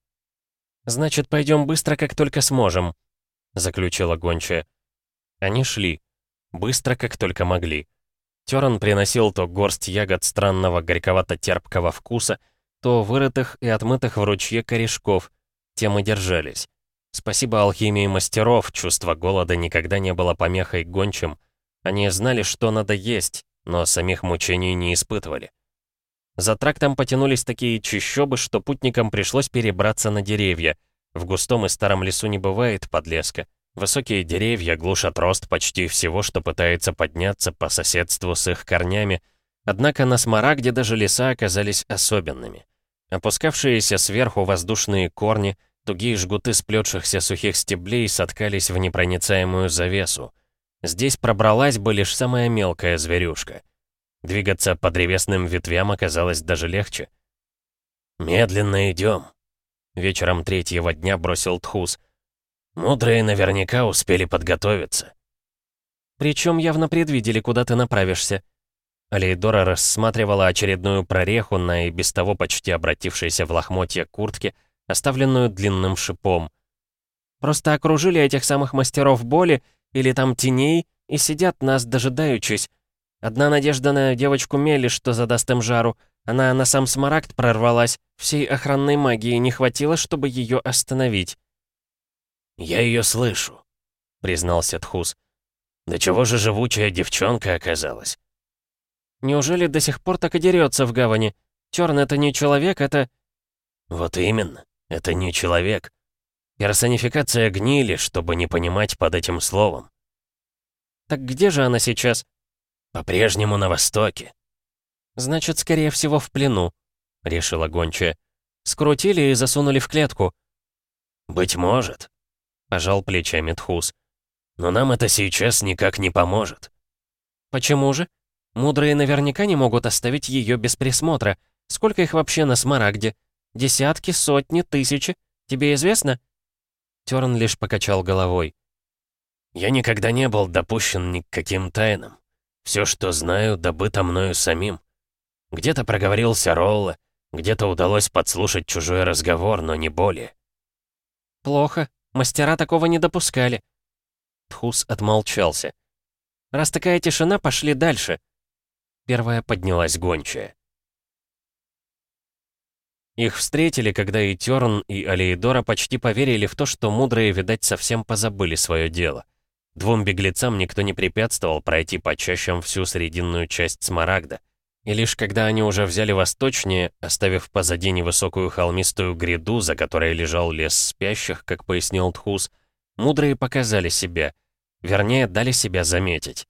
«Значит, пойдем быстро, как только сможем», — заключила гончая. Они шли. Быстро, как только могли. Теран приносил то горсть ягод странного горьковато-терпкого вкуса, то вырытых и отмытых в ручье корешков. Тем и держались. Спасибо алхимии мастеров, чувство голода никогда не было помехой гончим. Они знали, что надо есть, но самих мучений не испытывали. За трактом потянулись такие чащобы, что путникам пришлось перебраться на деревья. В густом и старом лесу не бывает подлеска. Высокие деревья глушат рост почти всего, что пытается подняться по соседству с их корнями, однако на Смарагде даже леса оказались особенными. Опускавшиеся сверху воздушные корни, тугие жгуты сплетшихся сухих стеблей соткались в непроницаемую завесу. Здесь пробралась бы лишь самая мелкая зверюшка. Двигаться по древесным ветвям оказалось даже легче. «Медленно идем», — вечером третьего дня бросил Тхус — Мудрые наверняка успели подготовиться. Причем явно предвидели, куда ты направишься. Алейдора рассматривала очередную прореху на и без того почти обратившейся в лохмотье куртке, оставленную длинным шипом. Просто окружили этих самых мастеров боли или там теней и сидят нас дожидаючись. Одна надежда на девочку Мели, что задаст им жару. Она на сам смарагд прорвалась. Всей охранной магии не хватило, чтобы ее остановить. «Я ее слышу», — признался Тхус. «Да чего же живучая девчонка оказалась?» «Неужели до сих пор так и дерется в гавани? Терн — это не человек, это...» «Вот именно, это не человек. Персонификация гнили, чтобы не понимать под этим словом». «Так где же она сейчас?» «По-прежнему на востоке». «Значит, скорее всего, в плену», — решила гончая. «Скрутили и засунули в клетку». «Быть может», — пожал плечами Тхус. «Но нам это сейчас никак не поможет». «Почему же? Мудрые наверняка не могут оставить ее без присмотра. Сколько их вообще на Смарагде? Десятки, сотни, тысячи? Тебе известно?» Терн лишь покачал головой. «Я никогда не был допущен ни к каким тайнам. Все, что знаю, добыто мною самим. Где-то проговорился Ролла, где-то удалось подслушать чужой разговор, но не более». «Плохо. Мастера такого не допускали». Тхус отмолчался. «Раз такая тишина, пошли дальше». Первая поднялась гончая. Их встретили, когда и Терн, и Алеидора почти поверили в то, что мудрые, видать, совсем позабыли свое дело. Двум беглецам никто не препятствовал пройти по чащам всю срединную часть Смарагда. И лишь когда они уже взяли восточнее, оставив позади невысокую холмистую гряду, за которой лежал лес спящих, как пояснил Тхус, мудрые показали себя, вернее, дали себя заметить.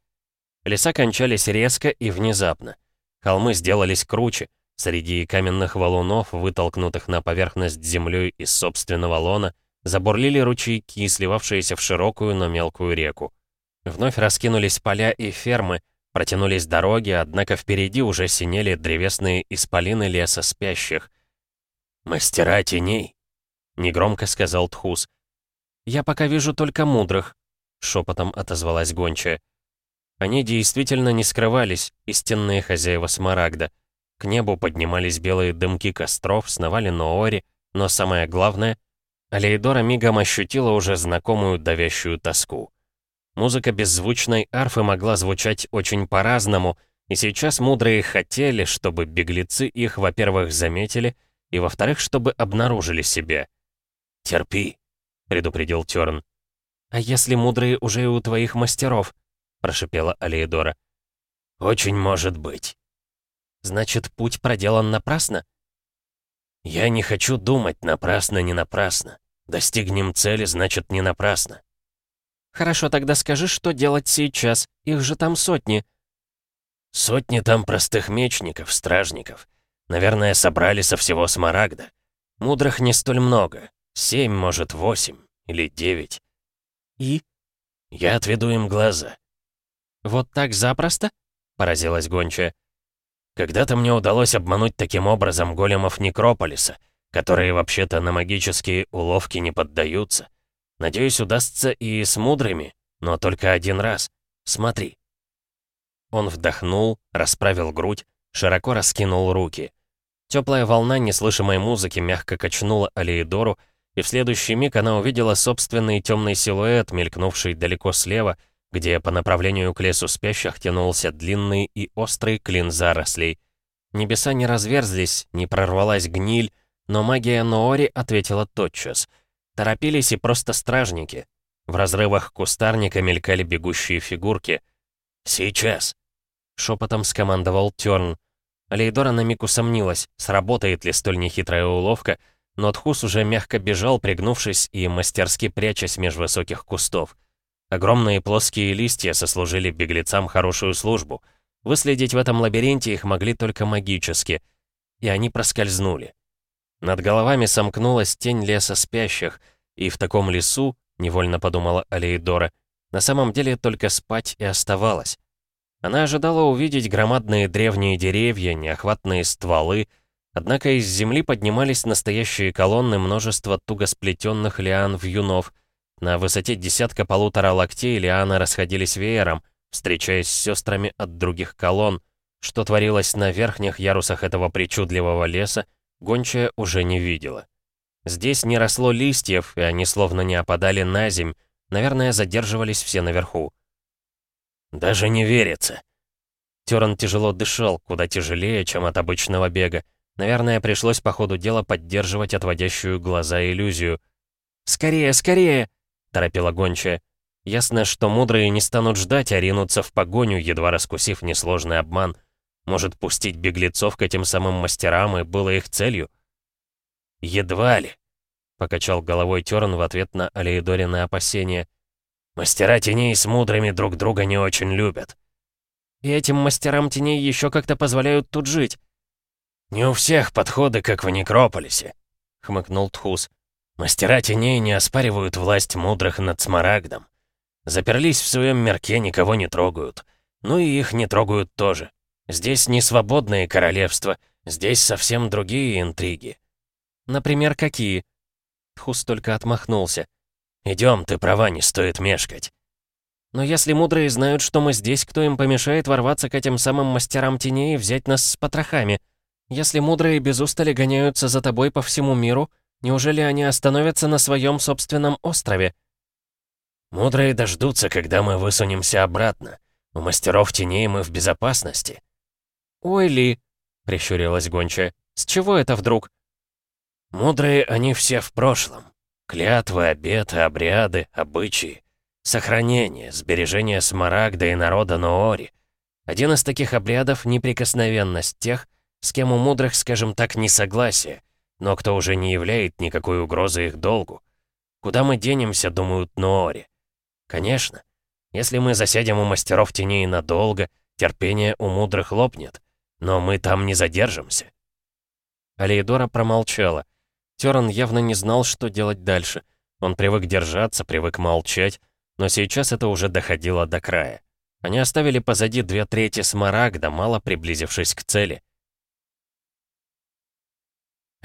Леса кончались резко и внезапно. Холмы сделались круче, среди каменных валунов, вытолкнутых на поверхность землей из собственного лона, забурлили ручейки, сливавшиеся в широкую, но мелкую реку. Вновь раскинулись поля и фермы, Протянулись дороги, однако впереди уже синели древесные исполины леса спящих. «Мастера теней», — негромко сказал Тхус. «Я пока вижу только мудрых», — шепотом отозвалась гончая. Они действительно не скрывались, истинные хозяева Смарагда. К небу поднимались белые дымки костров, сновали Ноори, но самое главное, Алейдора мигом ощутила уже знакомую давящую тоску. Музыка беззвучной арфы могла звучать очень по-разному, и сейчас мудрые хотели, чтобы беглецы их, во-первых, заметили, и, во-вторых, чтобы обнаружили себя. «Терпи», — предупредил Тёрн. «А если мудрые уже и у твоих мастеров?» — прошипела Алеидора. «Очень может быть». Значит, путь проделан напрасно? Я не хочу думать напрасно, не напрасно. Достигнем цели, значит, не напрасно. Хорошо, тогда скажи, что делать сейчас. Их же там сотни. Сотни там простых мечников, стражников. Наверное, собрали со всего Смарагда. Мудрых не столь много. Семь, может, восемь или девять. И? Я отведу им глаза. Вот так запросто? Поразилась гончая. Когда-то мне удалось обмануть таким образом големов Некрополиса, которые вообще-то на магические уловки не поддаются. Надеюсь, удастся и с мудрыми, но только один раз. Смотри. Он вдохнул, расправил грудь, широко раскинул руки. Теплая волна неслышимой музыки мягко качнула Алиедору, и в следующий миг она увидела собственный темный силуэт, мелькнувший далеко слева, где по направлению к лесу спящих тянулся длинный и острый клин зарослей. Небеса не разверзлись, не прорвалась гниль, но магия Ноори ответила тотчас. Торопились и просто стражники. В разрывах кустарника мелькали бегущие фигурки. «Сейчас!» — шепотом скомандовал Тёрн. Лейдора на миг усомнилась, сработает ли столь нехитрая уловка, но Тхус уже мягко бежал, пригнувшись и мастерски прячась меж высоких кустов. Огромные плоские листья сослужили беглецам хорошую службу. Выследить в этом лабиринте их могли только магически. И они проскользнули. Над головами сомкнулась тень леса спящих, и в таком лесу, невольно подумала Алеидора, на самом деле только спать и оставалось. Она ожидала увидеть громадные древние деревья, неохватные стволы, однако из земли поднимались настоящие колонны множества туго сплетенных лиан-вьюнов — на высоте десятка-полутора локтей лианы расходились веером, встречаясь с сестрами от других колонн. Что творилось на верхних ярусах этого причудливого леса, гончая уже не видела. Здесь не росло листьев, и они словно не опадали на земь, наверное, задерживались все наверху. «Даже не верится!» Теран тяжело дышал, куда тяжелее, чем от обычного бега. Наверное, пришлось по ходу дела поддерживать отводящую глаза иллюзию. «Скорее, скорее!» Торопила гончая. Ясно, что мудрые не станут ждать, а ринуться в погоню, едва раскусив несложный обман. Может, пустить беглецов к этим самым мастерам и было их целью? «Едва ли», — покачал головой Терн в ответ на Алеидорины опасения. «Мастера теней с мудрыми друг друга не очень любят». «И этим мастерам теней еще как-то позволяют тут жить?» «Не у всех подходы, как в Некрополисе», — хмыкнул Тхус. Мастера теней не оспаривают власть мудрых над Смарагдом. Заперлись в своем мерке, никого не трогают. Ну и их не трогают тоже. Здесь не свободные королевства, здесь совсем другие интриги. Например, какие? Хус только отмахнулся. Идем, ты права, не стоит мешкать. Но если мудрые знают, что мы здесь, кто им помешает ворваться к этим самым мастерам теней и взять нас с потрохами? Если мудрые без устали гоняются за тобой по всему миру, Неужели они остановятся на своем собственном острове? Мудрые дождутся, когда мы высунемся обратно. У мастеров теней мы в безопасности. Ой ли, прищурилась гончая, с чего это вдруг? Мудрые они все в прошлом. Клятвы, обеты, обряды, обычаи. Сохранение, сбережение смарагда и народа Ноори. Один из таких обрядов — неприкосновенность тех, с кем у мудрых, скажем так, несогласие но кто уже не являет никакой угрозы их долгу. Куда мы денемся, думают Ноори? Конечно, если мы засядем у мастеров теней надолго, терпение у мудрых лопнет, но мы там не задержимся. Алейдора промолчала. Теран явно не знал, что делать дальше. Он привык держаться, привык молчать, но сейчас это уже доходило до края. Они оставили позади две трети смарагда, мало приблизившись к цели.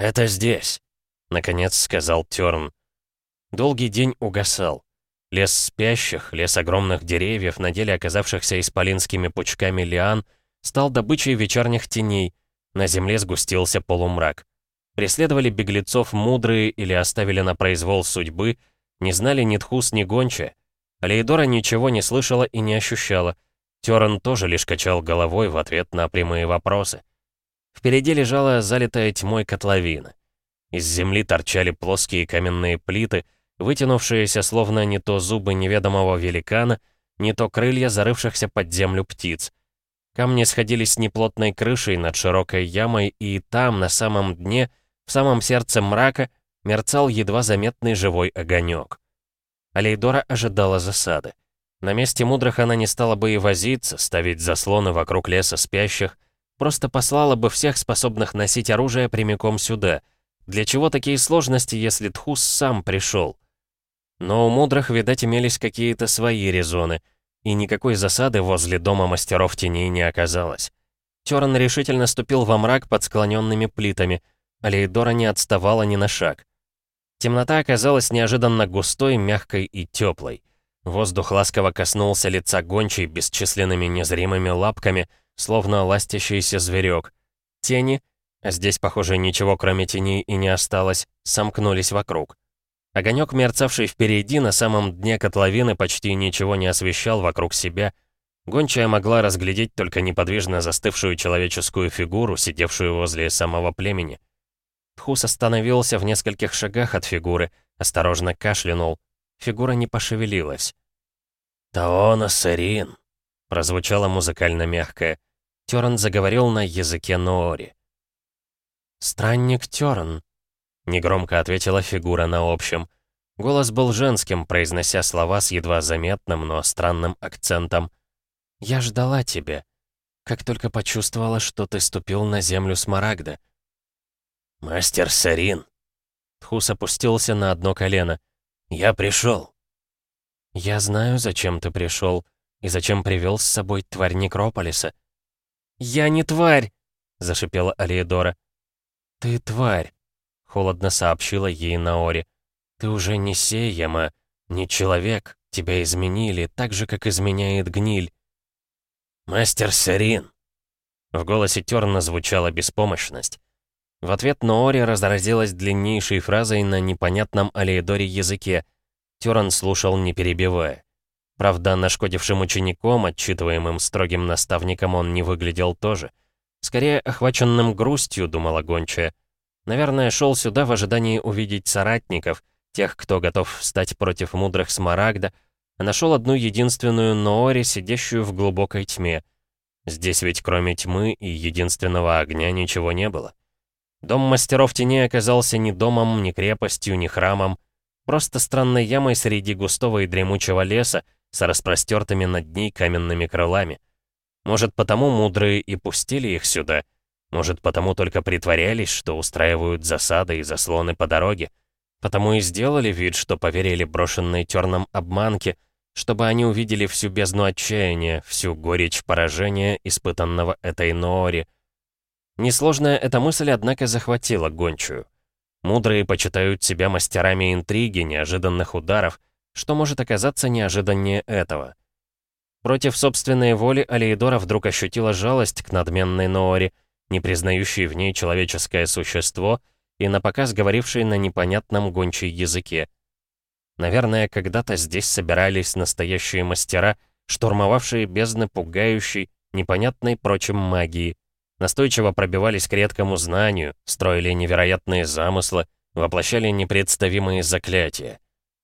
«Это здесь», — наконец сказал Тёрн. Долгий день угасал. Лес спящих, лес огромных деревьев, на деле оказавшихся исполинскими пучками лиан, стал добычей вечерних теней. На земле сгустился полумрак. Преследовали беглецов мудрые или оставили на произвол судьбы, не знали ни Тхус, ни Гонча. Алейдора ничего не слышала и не ощущала. Терн тоже лишь качал головой в ответ на прямые вопросы. Впереди лежала залитая тьмой котловина. Из земли торчали плоские каменные плиты, вытянувшиеся словно не то зубы неведомого великана, не то крылья зарывшихся под землю птиц. Камни сходились с неплотной крышей над широкой ямой, и там, на самом дне, в самом сердце мрака, мерцал едва заметный живой огонек. Алейдора ожидала засады. На месте мудрых она не стала бы и возиться, ставить заслоны вокруг леса спящих, просто послала бы всех способных носить оружие прямиком сюда. Для чего такие сложности, если Тхус сам пришел? Но у мудрых, видать, имелись какие-то свои резоны, и никакой засады возле дома мастеров теней не оказалось. Терн решительно ступил во мрак под склоненными плитами, а Лейдора не отставала ни на шаг. Темнота оказалась неожиданно густой, мягкой и теплой. Воздух ласково коснулся лица гончей бесчисленными незримыми лапками, словно ластящийся зверек. Тени, а здесь, похоже, ничего кроме теней и не осталось, сомкнулись вокруг. Огонек, мерцавший впереди, на самом дне котловины, почти ничего не освещал вокруг себя. Гончая могла разглядеть только неподвижно застывшую человеческую фигуру, сидевшую возле самого племени. Тхус остановился в нескольких шагах от фигуры, осторожно кашлянул. Фигура не пошевелилась. «Таона Сарин», — прозвучало музыкально мягкое. Терн заговорил на языке Ноори. «Странник Терн», — негромко ответила фигура на общем. Голос был женским, произнося слова с едва заметным, но странным акцентом. «Я ждала тебя. Как только почувствовала, что ты ступил на землю Смарагда». «Мастер Сарин!» Тхус опустился на одно колено. «Я пришел!» «Я знаю, зачем ты пришел, и зачем привел с собой тварь Некрополиса». «Я не тварь!» — зашипела Алиедора. «Ты тварь!» — холодно сообщила ей Наори. «Ты уже не Сеяма, не человек. Тебя изменили, так же, как изменяет гниль». «Мастер Сарин!» В голосе Терна звучала беспомощность. В ответ Ноори разразилась длиннейшей фразой на непонятном Алеидоре языке. Тюран слушал, не перебивая. Правда, нашкодившим учеником, отчитываемым строгим наставником, он не выглядел тоже. Скорее, охваченным грустью, думала гончая. Наверное, шел сюда в ожидании увидеть соратников, тех, кто готов встать против мудрых Смарагда, а нашел одну единственную Ноори, сидящую в глубокой тьме. Здесь ведь кроме тьмы и единственного огня ничего не было. Дом мастеров теней оказался ни домом, ни крепостью, ни храмом, просто странной ямой среди густого и дремучего леса с распростертыми над ней каменными крылами. Может, потому мудрые и пустили их сюда? Может, потому только притворялись, что устраивают засады и заслоны по дороге? Потому и сделали вид, что поверили брошенной терном обманке, чтобы они увидели всю бездну отчаяния, всю горечь поражения, испытанного этой Ноори, Несложная эта мысль, однако, захватила гончую. Мудрые почитают себя мастерами интриги, неожиданных ударов, что может оказаться неожиданнее этого. Против собственной воли Алиедора вдруг ощутила жалость к надменной Ноори, не признающей в ней человеческое существо и напоказ говорившей на непонятном гончей языке. Наверное, когда-то здесь собирались настоящие мастера, штурмовавшие бездны пугающей, непонятной прочим магии, настойчиво пробивались к редкому знанию, строили невероятные замыслы, воплощали непредставимые заклятия.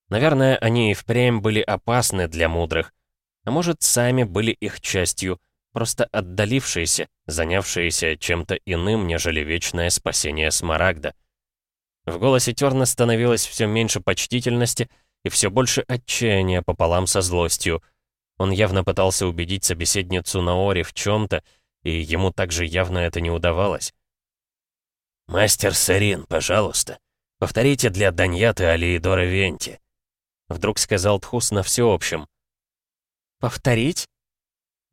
Наверное, они и впрямь были опасны для мудрых, а может, сами были их частью, просто отдалившиеся, занявшиеся чем-то иным, нежели вечное спасение Смарагда. В голосе Терна становилось все меньше почтительности и все больше отчаяния пополам со злостью. Он явно пытался убедить собеседницу Наори в чем-то, и ему также явно это не удавалось. «Мастер Сарин, пожалуйста, повторите для Даньяты Алиидора Венти», вдруг сказал Тхус на всеобщем. «Повторить?»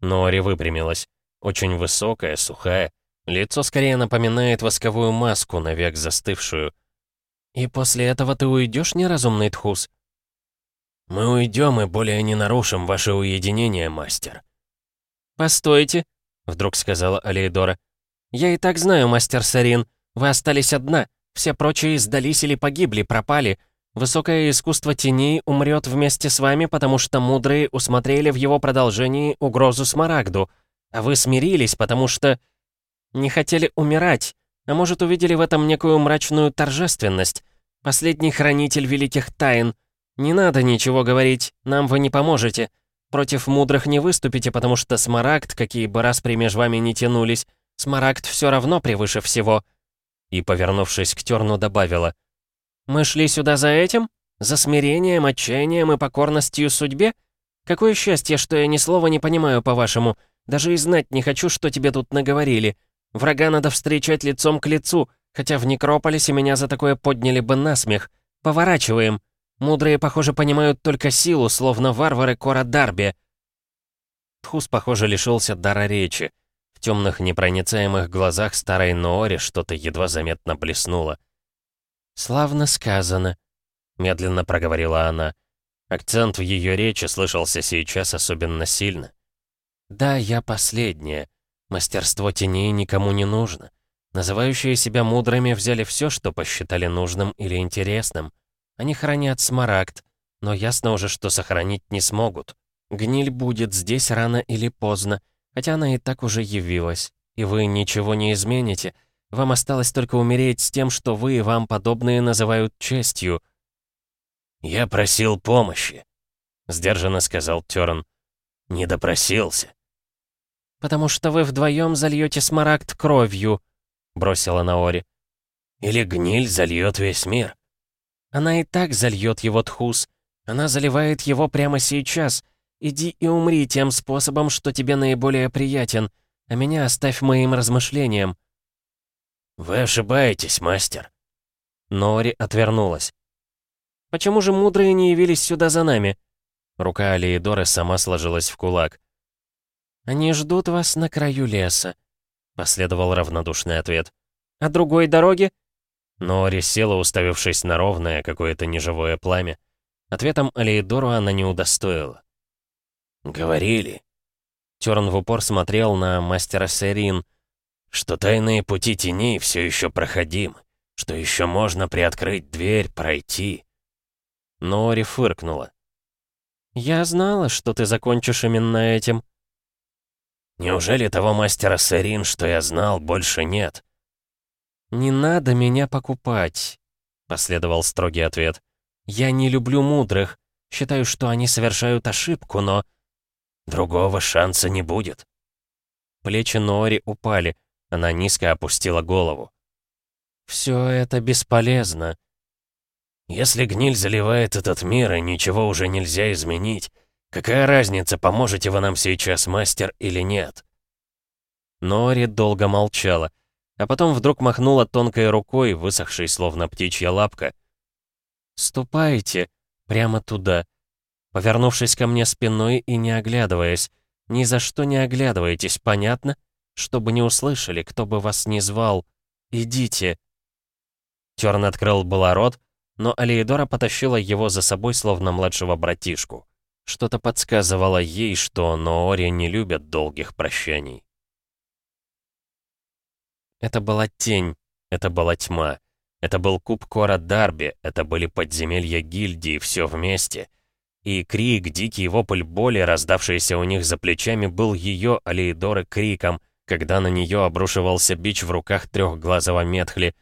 Нори выпрямилась. Очень высокая, сухая. Лицо скорее напоминает восковую маску, навек застывшую. «И после этого ты уйдешь, неразумный Тхус?» «Мы уйдем и более не нарушим ваше уединение, мастер». «Постойте», — вдруг сказала Алейдора. «Я и так знаю, мастер Сарин. Вы остались одна. Все прочие сдались или погибли, пропали. Высокое искусство теней умрет вместе с вами, потому что мудрые усмотрели в его продолжении угрозу Смарагду. А вы смирились, потому что... не хотели умирать. А может, увидели в этом некую мрачную торжественность. Последний хранитель великих тайн. Не надо ничего говорить, нам вы не поможете. Против мудрых не выступите, потому что Смарагд, какие бы распри между вами не тянулись, Смарагд все равно превыше всего». И, повернувшись к Терну, добавила. «Мы шли сюда за этим? За смирением, отчаянием и покорностью судьбе? Какое счастье, что я ни слова не понимаю, по-вашему. Даже и знать не хочу, что тебе тут наговорили. Врага надо встречать лицом к лицу, хотя в Некрополисе меня за такое подняли бы на смех. Поворачиваем. Мудрые, похоже, понимают только силу, словно варвары Кора Дарби. Тхус, похоже, лишился дара речи. В темных непроницаемых глазах старой Ноори что-то едва заметно блеснуло. «Славно сказано», — медленно проговорила она. Акцент в ее речи слышался сейчас особенно сильно. «Да, я последняя. Мастерство теней никому не нужно. Называющие себя мудрыми взяли все, что посчитали нужным или интересным. Они хранят смарагд, но ясно уже, что сохранить не смогут. Гниль будет здесь рано или поздно, хотя она и так уже явилась. И вы ничего не измените. Вам осталось только умереть с тем, что вы и вам подобные называют честью. «Я просил помощи», — сдержанно сказал Тёрн. «Не допросился». «Потому что вы вдвоем зальете смарагд кровью», — бросила Наори. «Или гниль зальет весь мир». Она и так зальет его тхус. Она заливает его прямо сейчас. Иди и умри тем способом, что тебе наиболее приятен, а меня оставь моим размышлениям». «Вы ошибаетесь, мастер». Нори отвернулась. «Почему же мудрые не явились сюда за нами?» Рука Алиедоры сама сложилась в кулак. «Они ждут вас на краю леса», — последовал равнодушный ответ. «А другой дороги?» Но Ори села, уставившись на ровное, какое-то неживое пламя. Ответом Алиедору она не удостоила. «Говорили». Терн в упор смотрел на мастера Серин, что тайные пути теней все еще проходимы, что еще можно приоткрыть дверь, пройти. Но Ори фыркнула. «Я знала, что ты закончишь именно этим». «Неужели того мастера Серин, что я знал, больше нет?» «Не надо меня покупать», — последовал строгий ответ. «Я не люблю мудрых. Считаю, что они совершают ошибку, но...» «Другого шанса не будет». Плечи Нори упали. Она низко опустила голову. «Все это бесполезно». «Если гниль заливает этот мир, и ничего уже нельзя изменить, какая разница, поможете вы нам сейчас, мастер, или нет?» Нори долго молчала а потом вдруг махнула тонкой рукой, высохшей словно птичья лапка. «Ступайте прямо туда», повернувшись ко мне спиной и не оглядываясь. Ни за что не оглядывайтесь, понятно? Чтобы не услышали, кто бы вас ни звал. Идите. Терн открыл было рот, но Алиедора потащила его за собой, словно младшего братишку. Что-то подсказывало ей, что Ноори не любят долгих прощаний. Это была тень, это была тьма. Это был куб Кора Дарби, это были подземелья гильдии, все вместе. И крик, дикий вопль боли, раздавшийся у них за плечами, был ее, Алиедоры, криком, когда на нее обрушивался бич в руках трехглазого Метхли.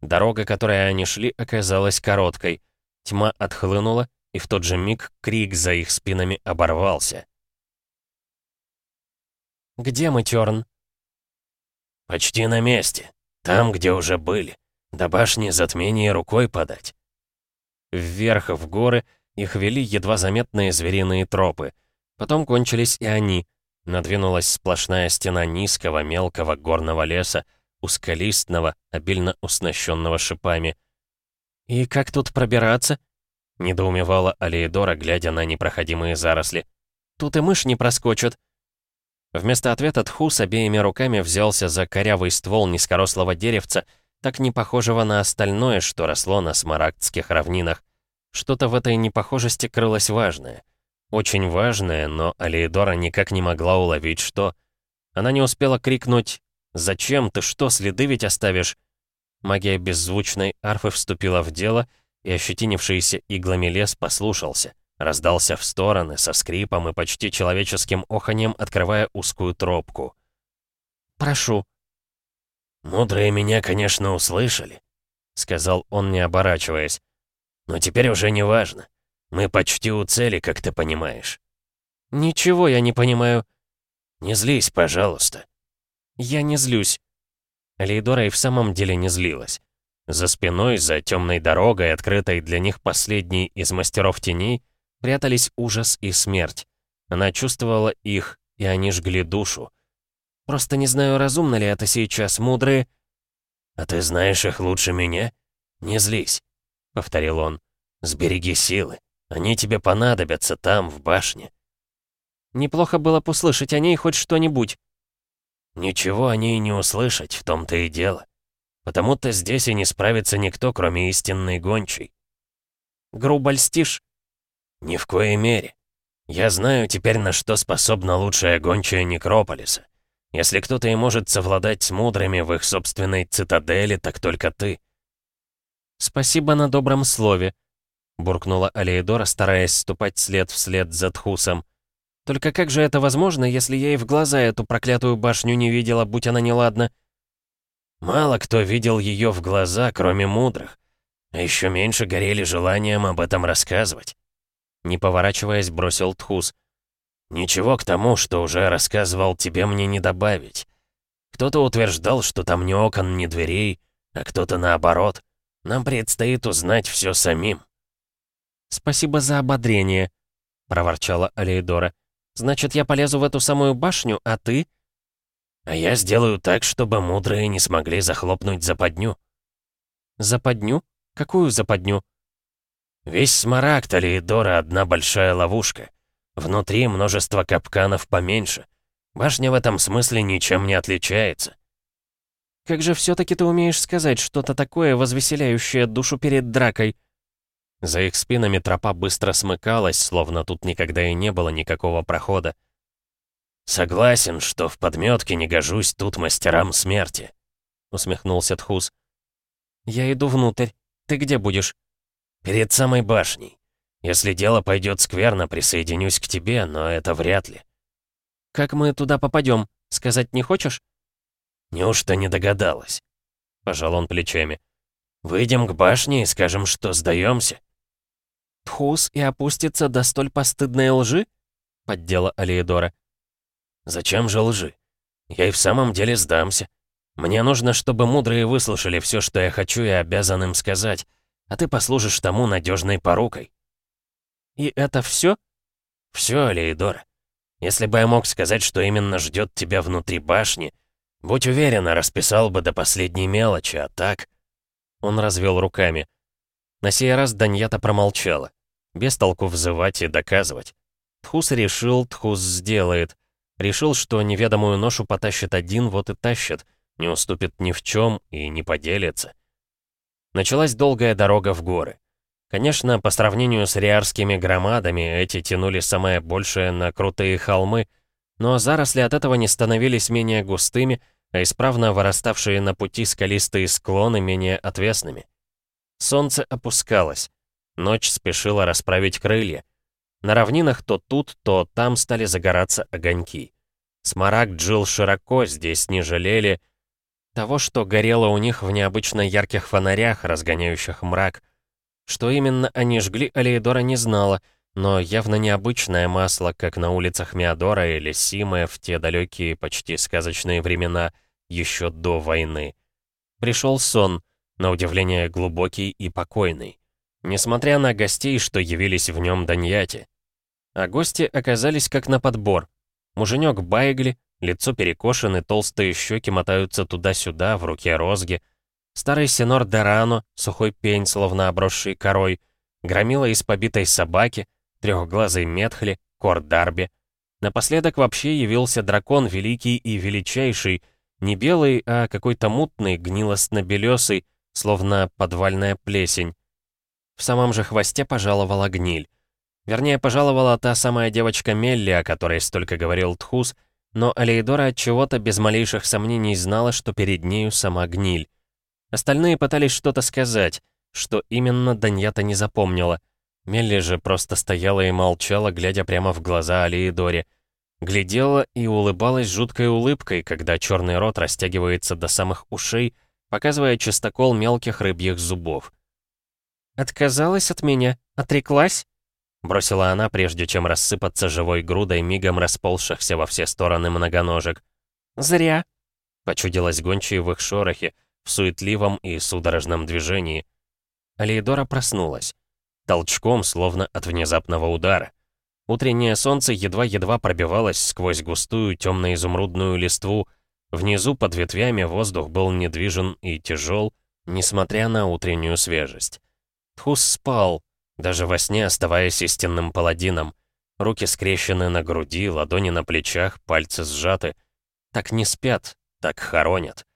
Дорога, которой они шли, оказалась короткой. Тьма отхлынула, и в тот же миг крик за их спинами оборвался. «Где мы, Тёрн?» «Почти на месте. Там, где уже были. До башни затмения рукой подать». Вверх, в горы, их вели едва заметные звериные тропы. Потом кончились и они. Надвинулась сплошная стена низкого, мелкого горного леса, узколистного, обильно уснащенного шипами. «И как тут пробираться?» — недоумевала Алиедора, глядя на непроходимые заросли. «Тут и мышь не проскочит». Вместо ответа Тху с обеими руками взялся за корявый ствол низкорослого деревца, так не похожего на остальное, что росло на смарагдских равнинах. Что-то в этой непохожести крылось важное. Очень важное, но Алиедора никак не могла уловить, что... Она не успела крикнуть «Зачем? Ты что, следы ведь оставишь?» Магия беззвучной арфы вступила в дело, и ощетинившийся иглами лес послушался. Раздался в стороны, со скрипом и почти человеческим оханьем, открывая узкую тропку. «Прошу». «Мудрые меня, конечно, услышали», — сказал он, не оборачиваясь. «Но теперь уже не важно. Мы почти у цели, как ты понимаешь». «Ничего я не понимаю». «Не злись, пожалуйста». «Я не злюсь». Алейдора и в самом деле не злилась. За спиной, за темной дорогой, открытой для них последней из мастеров теней, прятались ужас и смерть. Она чувствовала их, и они жгли душу. Просто не знаю, разумно ли это сейчас, мудрые... «А ты знаешь их лучше меня? Не злись», — повторил он. «Сбереги силы. Они тебе понадобятся там, в башне». Неплохо было бы услышать о ней хоть что-нибудь. Ничего о ней не услышать, в том-то и дело. Потому-то здесь и не справится никто, кроме истинной гончей. Грубо льстишь? Ни в коей мере. Я знаю теперь, на что способна лучшая гончая Некрополиса. Если кто-то и может совладать с мудрыми в их собственной цитадели, так только ты. «Спасибо на добром слове», — буркнула Алеидора, стараясь ступать след вслед за Тхусом. «Только как же это возможно, если я и в глаза эту проклятую башню не видела, будь она неладна?» «Мало кто видел ее в глаза, кроме мудрых. А еще меньше горели желанием об этом рассказывать». Не поворачиваясь, бросил Тхус. Ничего к тому, что уже рассказывал тебе, мне не добавить. Кто-то утверждал, что там ни окон, ни дверей, а кто-то наоборот. Нам предстоит узнать все самим. «Спасибо за ободрение», — проворчала Алейдора. «Значит, я полезу в эту самую башню, а ты?» «А я сделаю так, чтобы мудрые не смогли захлопнуть западню». «Западню? Какую западню?» «Весь смарагд Алейдора — одна большая ловушка. Внутри множество капканов поменьше. Башня в этом смысле ничем не отличается. Как же все-таки ты умеешь сказать что-то такое, возвеселяющее душу перед дракой? За их спинами тропа быстро смыкалась, словно тут никогда и не было никакого прохода. «Согласен, что в подметке не гожусь тут мастерам смерти», — усмехнулся Тхус. «Я иду внутрь. Ты где будешь?» «Перед самой башней. Если дело пойдет скверно, присоединюсь к тебе, но это вряд ли. Как мы туда попадем? Сказать не хочешь? Неужто не догадалась? Пожал он плечами. Выйдем к башне и скажем, что сдаемся. Тхус и опустится до столь постыдной лжи? Поддела Алиедора. Зачем же лжи? Я и в самом деле сдамся. Мне нужно, чтобы мудрые выслушали все, что я хочу и обязан им сказать, а ты послужишь тому надежной порукой. «И это все? Все, Алейдор. Если бы я мог сказать, что именно ждет тебя внутри башни, будь уверена, расписал бы до последней мелочи, а так...» Он развел руками. На сей раз Даньята промолчала. Без толку взывать и доказывать. Тхус решил, Тхус сделает. Решил, что неведомую ношу потащит один, вот и тащит. Не уступит ни в чем и не поделится. Началась долгая дорога в горы. Конечно, по сравнению с риарскими громадами, эти тянули самое большее на крутые холмы, но заросли от этого не становились менее густыми, а исправно выраставшие на пути скалистые склоны менее отвесными. Солнце опускалось. Ночь спешила расправить крылья. На равнинах то тут, то там стали загораться огоньки. Смарагд жил широко, здесь не жалели того, что горело у них в необычно ярких фонарях, разгоняющих мрак — что именно они жгли, Алеидора не знала, но явно необычное масло, как на улицах Миадора или Симы в те далекие, почти сказочные времена, еще до войны. Пришел сон, на удивление глубокий и покойный. Несмотря на гостей, что явились в нем Даньяти. А гости оказались как на подбор. Муженек Байгли, лицо перекошено, толстые щеки мотаются туда-сюда, в руке розги, Старый сенор Дорано, сухой пень, словно обросший корой, громила из побитой собаки, трехглазый Метхли, Кор Дарби. Напоследок вообще явился дракон великий и величайший, не белый, а какой-то мутный, гнилостно-белесый, словно подвальная плесень. В самом же хвосте пожаловала гниль. Вернее, пожаловала та самая девочка Мелли, о которой столько говорил Тхус, но Алейдора от чего-то без малейших сомнений знала, что перед нею сама гниль. Остальные пытались что-то сказать, что именно Даньята не запомнила. Мелли же просто стояла и молчала, глядя прямо в глаза Алии Дори. Глядела и улыбалась жуткой улыбкой, когда черный рот растягивается до самых ушей, показывая чистокол мелких рыбьих зубов. «Отказалась от меня? Отреклась?» Бросила она, прежде чем рассыпаться живой грудой мигом расползшихся во все стороны многоножек. «Зря!» — почудилась гончие в их шорохе, в суетливом и судорожном движении. Алиедора проснулась. Толчком, словно от внезапного удара. Утреннее солнце едва-едва пробивалось сквозь густую темно-изумрудную листву. Внизу под ветвями воздух был недвижен и тяжел, несмотря на утреннюю свежесть. Тхус спал, даже во сне оставаясь истинным паладином. Руки скрещены на груди, ладони на плечах, пальцы сжаты. Так не спят, так хоронят.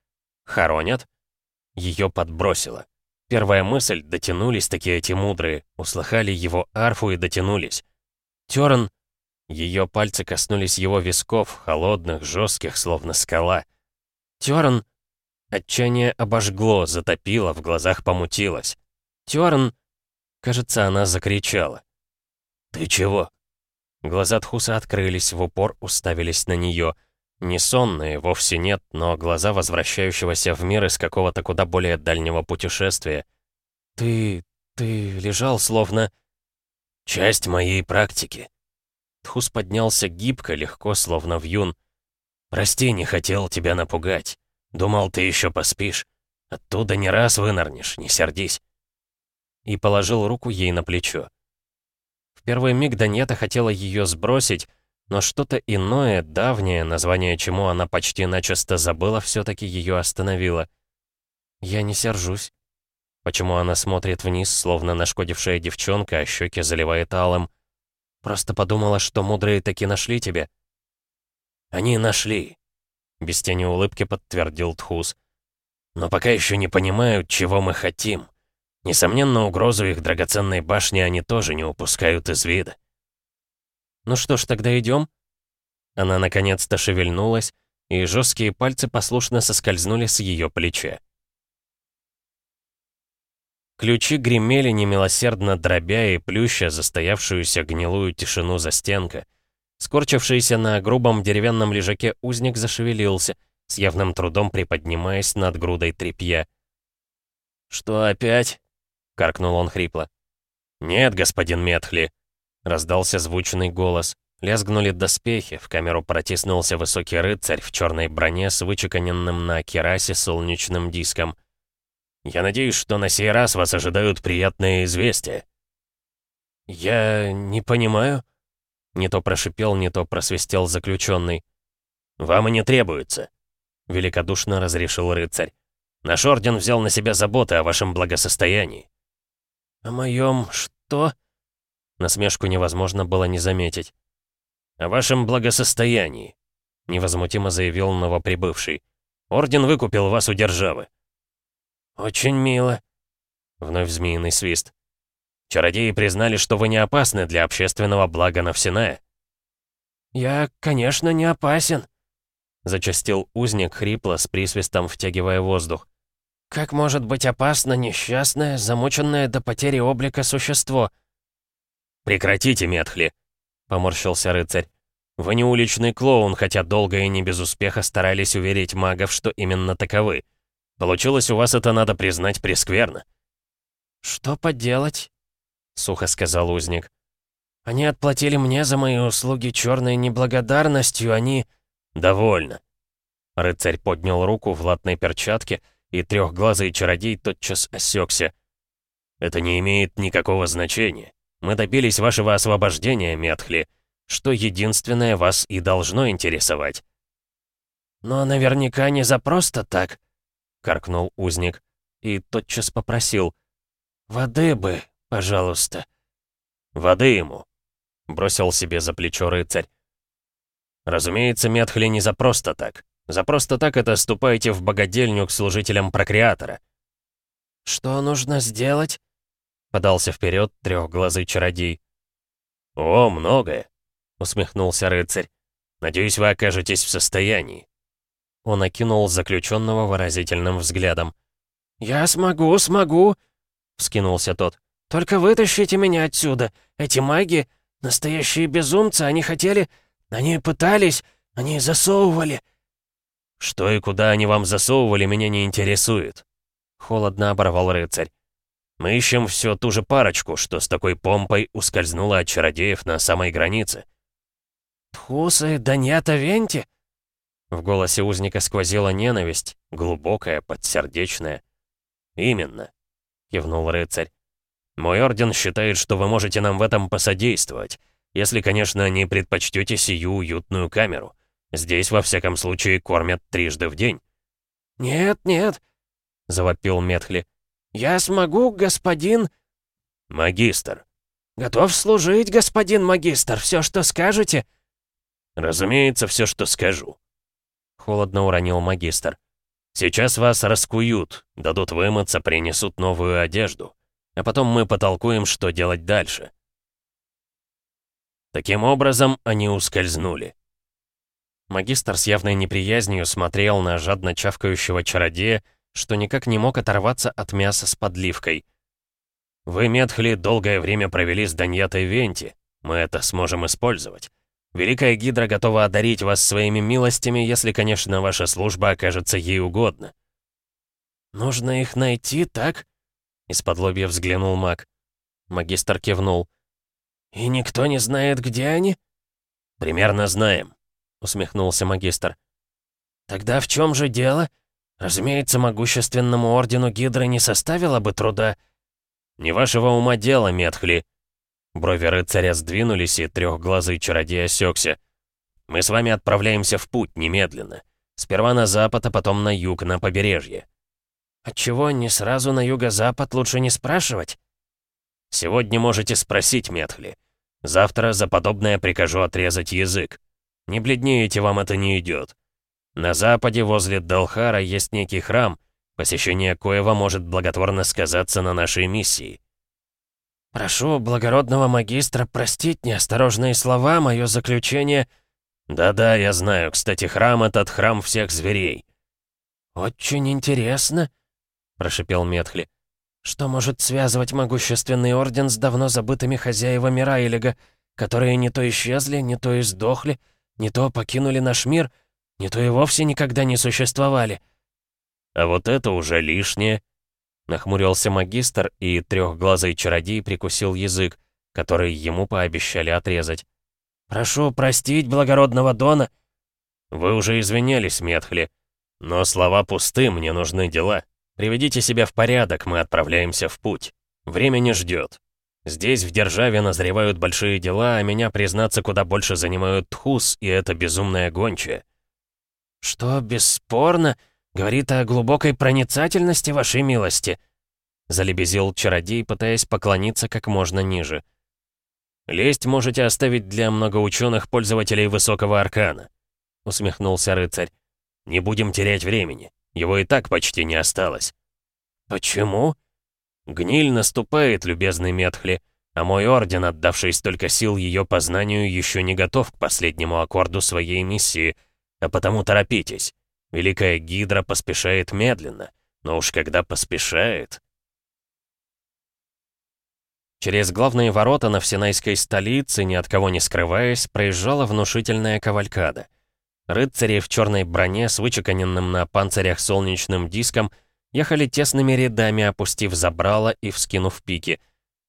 Хоронят? Ее подбросило. Первая мысль, дотянулись такие эти мудрые, услыхали его арфу и дотянулись. Терн... Ее пальцы коснулись его висков, холодных, жестких, словно скала. Терн... Отчаяние обожгло, затопило, в глазах помутилось. Терн... Кажется, она закричала. «Ты чего?» Глаза Тхуса открылись, в упор уставились на нее. Не сонные, вовсе нет, но глаза возвращающегося в мир из какого-то куда более дальнего путешествия. «Ты... ты лежал словно...» «Часть моей практики». Тхус поднялся гибко, легко, словно вьюн. «Прости, не хотел тебя напугать. Думал, ты еще поспишь. Оттуда не раз вынырнешь, не сердись». И положил руку ей на плечо. В первый миг Даньята хотела ее сбросить, но что-то иное, давнее, название чему она почти начисто забыла, все-таки ее остановило. «Я не сержусь». Почему она смотрит вниз, словно нашкодившая девчонка, а щеки заливает алым? Просто подумала, что мудрые таки нашли тебя. «Они нашли», — без тени улыбки подтвердил Тхус. «Но пока еще не понимают, чего мы хотим. Несомненно, угрозу их драгоценной башни они тоже не упускают из вида». «Ну что ж, тогда идем?» Она наконец-то шевельнулась, и жесткие пальцы послушно соскользнули с ее плеча. Ключи гремели немилосердно дробя и плюща застоявшуюся гнилую тишину за стенка. Скорчившийся на грубом деревянном лежаке узник зашевелился, с явным трудом приподнимаясь над грудой тряпья. «Что опять?» — каркнул он хрипло. «Нет, господин Метхли», Раздался звучный голос. Лязгнули доспехи, в камеру протиснулся высокий рыцарь в черной броне с вычеканенным на керасе солнечным диском. «Я надеюсь, что на сей раз вас ожидают приятные известия». «Я не понимаю», — не то прошипел, не то просвистел заключенный. «Вам и не требуется», — великодушно разрешил рыцарь. «Наш орден взял на себя заботы о вашем благосостоянии». «О моем что?» Насмешку невозможно было не заметить. «О вашем благосостоянии», — невозмутимо заявил новоприбывший. «Орден выкупил вас у державы». «Очень мило», — вновь змеиный свист. «Чародеи признали, что вы не опасны для общественного блага Навсиная». «Я, конечно, не опасен», — зачастил узник хрипло с присвистом, втягивая воздух. «Как может быть опасно несчастное, замученное до потери облика существо?» «Прекратите, Метхли!» — поморщился рыцарь. «Вы не уличный клоун, хотя долго и не без успеха старались уверить магов, что именно таковы. Получилось у вас это, надо признать, прескверно». «Что поделать?» — сухо сказал узник. «Они отплатили мне за мои услуги черной неблагодарностью, они...» «Довольно». Рыцарь поднял руку в латной перчатке, и трехглазый чародей тотчас осекся. «Это не имеет никакого значения. Мы добились вашего освобождения, Метхли, что единственное вас и должно интересовать». «Но наверняка не за просто так», — каркнул узник, и тотчас попросил. «Воды бы, пожалуйста». «Воды ему», — бросил себе за плечо рыцарь. «Разумеется, Метхли не за просто так. За просто так это ступайте в богадельню к служителям прокреатора». «Что нужно сделать?» Подался вперед трехглазый чародей. «О, многое!» — усмехнулся рыцарь. «Надеюсь, вы окажетесь в состоянии». Он окинул заключенного выразительным взглядом. «Я смогу, смогу!» — вскинулся тот. «Только вытащите меня отсюда! Эти маги — настоящие безумцы, они хотели... Они пытались... Они засовывали...» «Что и куда они вам засовывали, меня не интересует», — холодно оборвал рыцарь. Мы ищем всю ту же парочку, что с такой помпой ускользнула от чародеев на самой границе». «Тхусы Даньята Венти?» В голосе узника сквозила ненависть, глубокая, подсердечная. «Именно», — кивнул рыцарь. «Мой орден считает, что вы можете нам в этом посодействовать, если, конечно, не предпочтете сию уютную камеру. Здесь, во всяком случае, кормят трижды в день». «Нет, нет», — завопил Метхли. «Я смогу, господин...» «Магистр». «Готов служить, господин магистр, все, что скажете?» «Разумеется, все, что скажу», — холодно уронил магистр. «Сейчас вас раскуют, дадут вымыться, принесут новую одежду, а потом мы потолкуем, что делать дальше». Таким образом, они ускользнули. Магистр с явной неприязнью смотрел на жадно чавкающего чародея, что никак не мог оторваться от мяса с подливкой. «Вы, Метхли, долгое время провели с Даньятой Венти. Мы это сможем использовать. Великая Гидра готова одарить вас своими милостями, если, конечно, ваша служба окажется ей угодна». «Нужно их найти, так?» Из-под лобья взглянул маг. Магистр кивнул. «И никто не знает, где они?» «Примерно знаем», — усмехнулся магистр. «Тогда в чем же дело? Разумеется, могущественному ордену Гидры не составило бы труда...» «Не вашего ума дело, Метхли», Брови рыцаря сдвинулись, и трехглазый чародей осекся. «Мы с вами отправляемся в путь немедленно. Сперва на запад, а потом на юг, на побережье». «Отчего не сразу на юго-запад лучше не спрашивать?» «Сегодня можете спросить, Метхли. Завтра за подобное прикажу отрезать язык. Не бледнеете, вам это не идет. На западе, возле Далхара, есть некий храм, посещение коего может благотворно сказаться на нашей миссии. «Прошу благородного магистра простить неосторожные слова, мое заключение...» «Да-да, я знаю. Кстати, храм этот храм всех зверей». «Очень интересно», — прошипел Метхли. «Что может связывать могущественный орден с давно забытыми хозяевами Райлига, которые не то исчезли, не то издохли, не то покинули наш мир, не то и вовсе никогда не существовали?» «А вот это уже лишнее», Нахмурился магистр, и трехглазый чародей прикусил язык, который ему пообещали отрезать. «Прошу простить благородного Дона». «Вы уже извинялись, Метхли. Но слова пусты, мне нужны дела. Приведите себя в порядок, мы отправляемся в путь. Время не ждет. Здесь, в державе, назревают большие дела, а меня, признаться, куда больше занимают тхус и это безумная гончая». «Что, бесспорно?» «Говорит о глубокой проницательности вашей милости», — залебезил чародей, пытаясь поклониться как можно ниже. «Лесть можете оставить для многоученых пользователей высокого аркана», — усмехнулся рыцарь. «Не будем терять времени. Его и так почти не осталось». «Почему?» «Гниль наступает, любезный Метхли, а мой орден, отдавший столько сил ее познанию, еще не готов к последнему аккорду своей миссии, а потому торопитесь. Великая Гидра поспешает медленно, но уж когда поспешает... Через главные ворота на Всенайской столице, ни от кого не скрываясь, проезжала внушительная кавалькада. Рыцари в черной броне с вычеканенным на панцирях солнечным диском ехали тесными рядами, опустив забрало и вскинув пики.